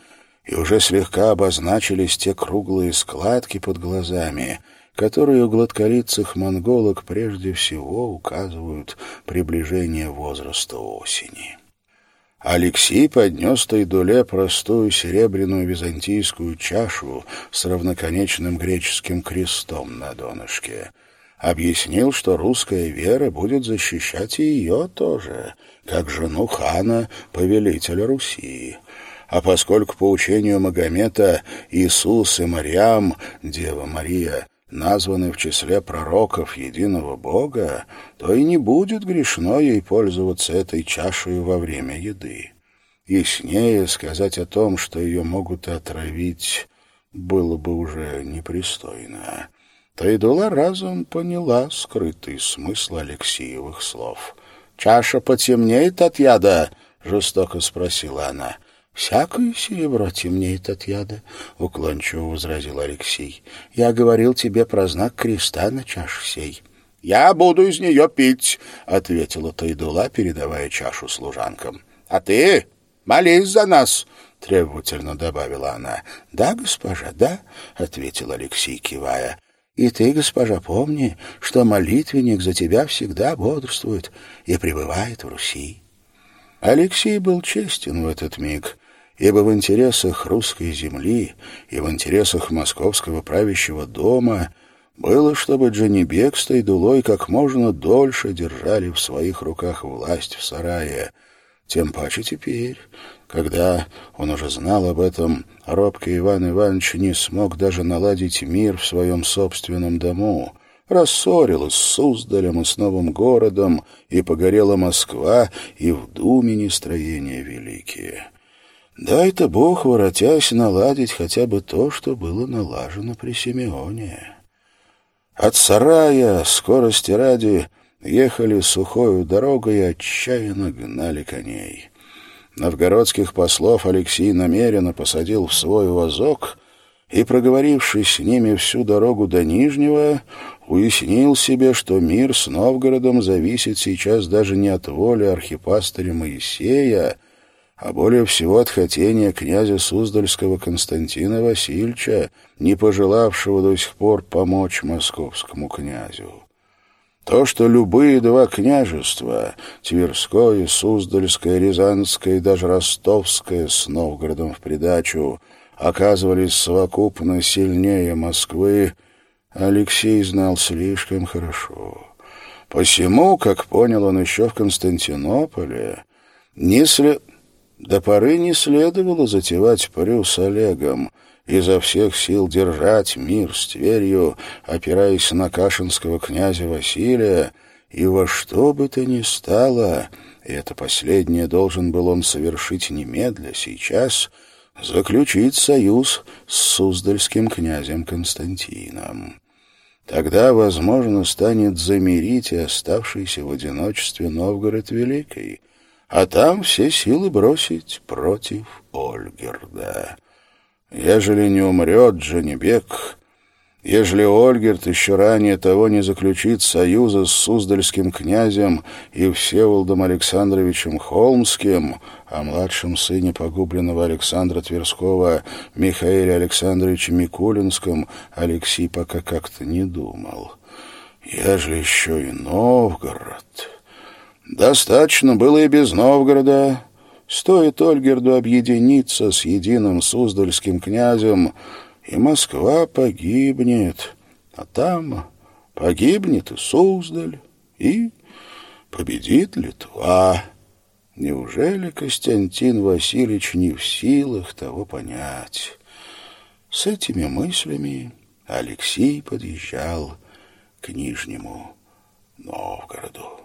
и уже слегка обозначились те круглые складки под глазами, которые у гладколицых монголок прежде всего указывают приближение возраста осени. Алексей поднес Тайдуле простую серебряную византийскую чашу с равноконечным греческим крестом на донышке. Объяснил, что русская вера будет защищать и ее тоже, как жену хана, повелителя Руси. А поскольку по учению Магомета Иисус и Мариам, Дева Мария, названы в числе пророков единого Бога, то и не будет грешно ей пользоваться этой чашей во время еды. Яснее сказать о том, что ее могут отравить, было бы уже непристойно. Тайдула разом поняла скрытый смысл Алексеевых слов. «Чаша потемнеет от яда?» — жестоко спросила она. «Всякое серебро темнеет от яда», — уклончиво возразил Алексей. «Я говорил тебе про знак креста на чаше сей». «Я буду из нее пить», — ответила Тайдула, передавая чашу служанкам. «А ты молись за нас», — требовательно добавила она. «Да, госпожа, да», — ответил Алексей, кивая. «И ты, госпожа, помни, что молитвенник за тебя всегда бодрствует и пребывает в Руси». Алексей был честен в этот миг ибо в интересах русской земли и в интересах московского правящего дома было, чтобы Джанибек с Тайдулой как можно дольше держали в своих руках власть в сарае. Тем паче теперь, когда он уже знал об этом, робкий Иван Иванович не смог даже наладить мир в своем собственном дому — рассорилась с Суздалем и с Новым городом, и погорела Москва, и в думе нестроения великие. Дай-то Бог, воротясь, наладить хотя бы то, что было налажено при Симеоне. От сарая, скорости ради, ехали сухою дорогой и отчаянно гнали коней. Новгородских послов Алексей намеренно посадил в свой вазок и, проговорившись с ними всю дорогу до Нижнего, уяснил себе, что мир с Новгородом зависит сейчас даже не от воли архипастыря Моисея, а более всего от хотения князя Суздальского Константина Васильевича, не пожелавшего до сих пор помочь московскому князю. То, что любые два княжества, Тверское, Суздальское, Рязанское и даже Ростовское с Новгородом в придачу, оказывались совокупно сильнее Москвы, Алексей знал слишком хорошо. Посему, как понял он еще в Константинополе, не след... До поры не следовало затевать парю с Олегом, изо всех сил держать мир с Тверью, опираясь на кашинского князя Василия, и во что бы то ни стало, и это последнее должен был он совершить немедля, сейчас, заключить союз с Суздальским князем Константином. Тогда, возможно, станет замирить и оставшийся в одиночестве Новгород Великий — а там все силы бросить против Ольгерда. Ежели не умрет Джанибек, ежели Ольгерд еще ранее того не заключит союза с Суздальским князем и Всеволодом Александровичем Холмским, о младшем сыне погубленного Александра Тверского Михаиле Александровиче Микулинском Алексей пока как-то не думал. Ежели еще и Новгород... Достаточно было и без Новгорода. Стоит Ольгерду объединиться с единым Суздальским князем, и Москва погибнет. А там погибнет и Суздаль, и победит Литва. Неужели Константин Васильевич не в силах того понять? С этими мыслями Алексей подъезжал к Нижнему Новгороду.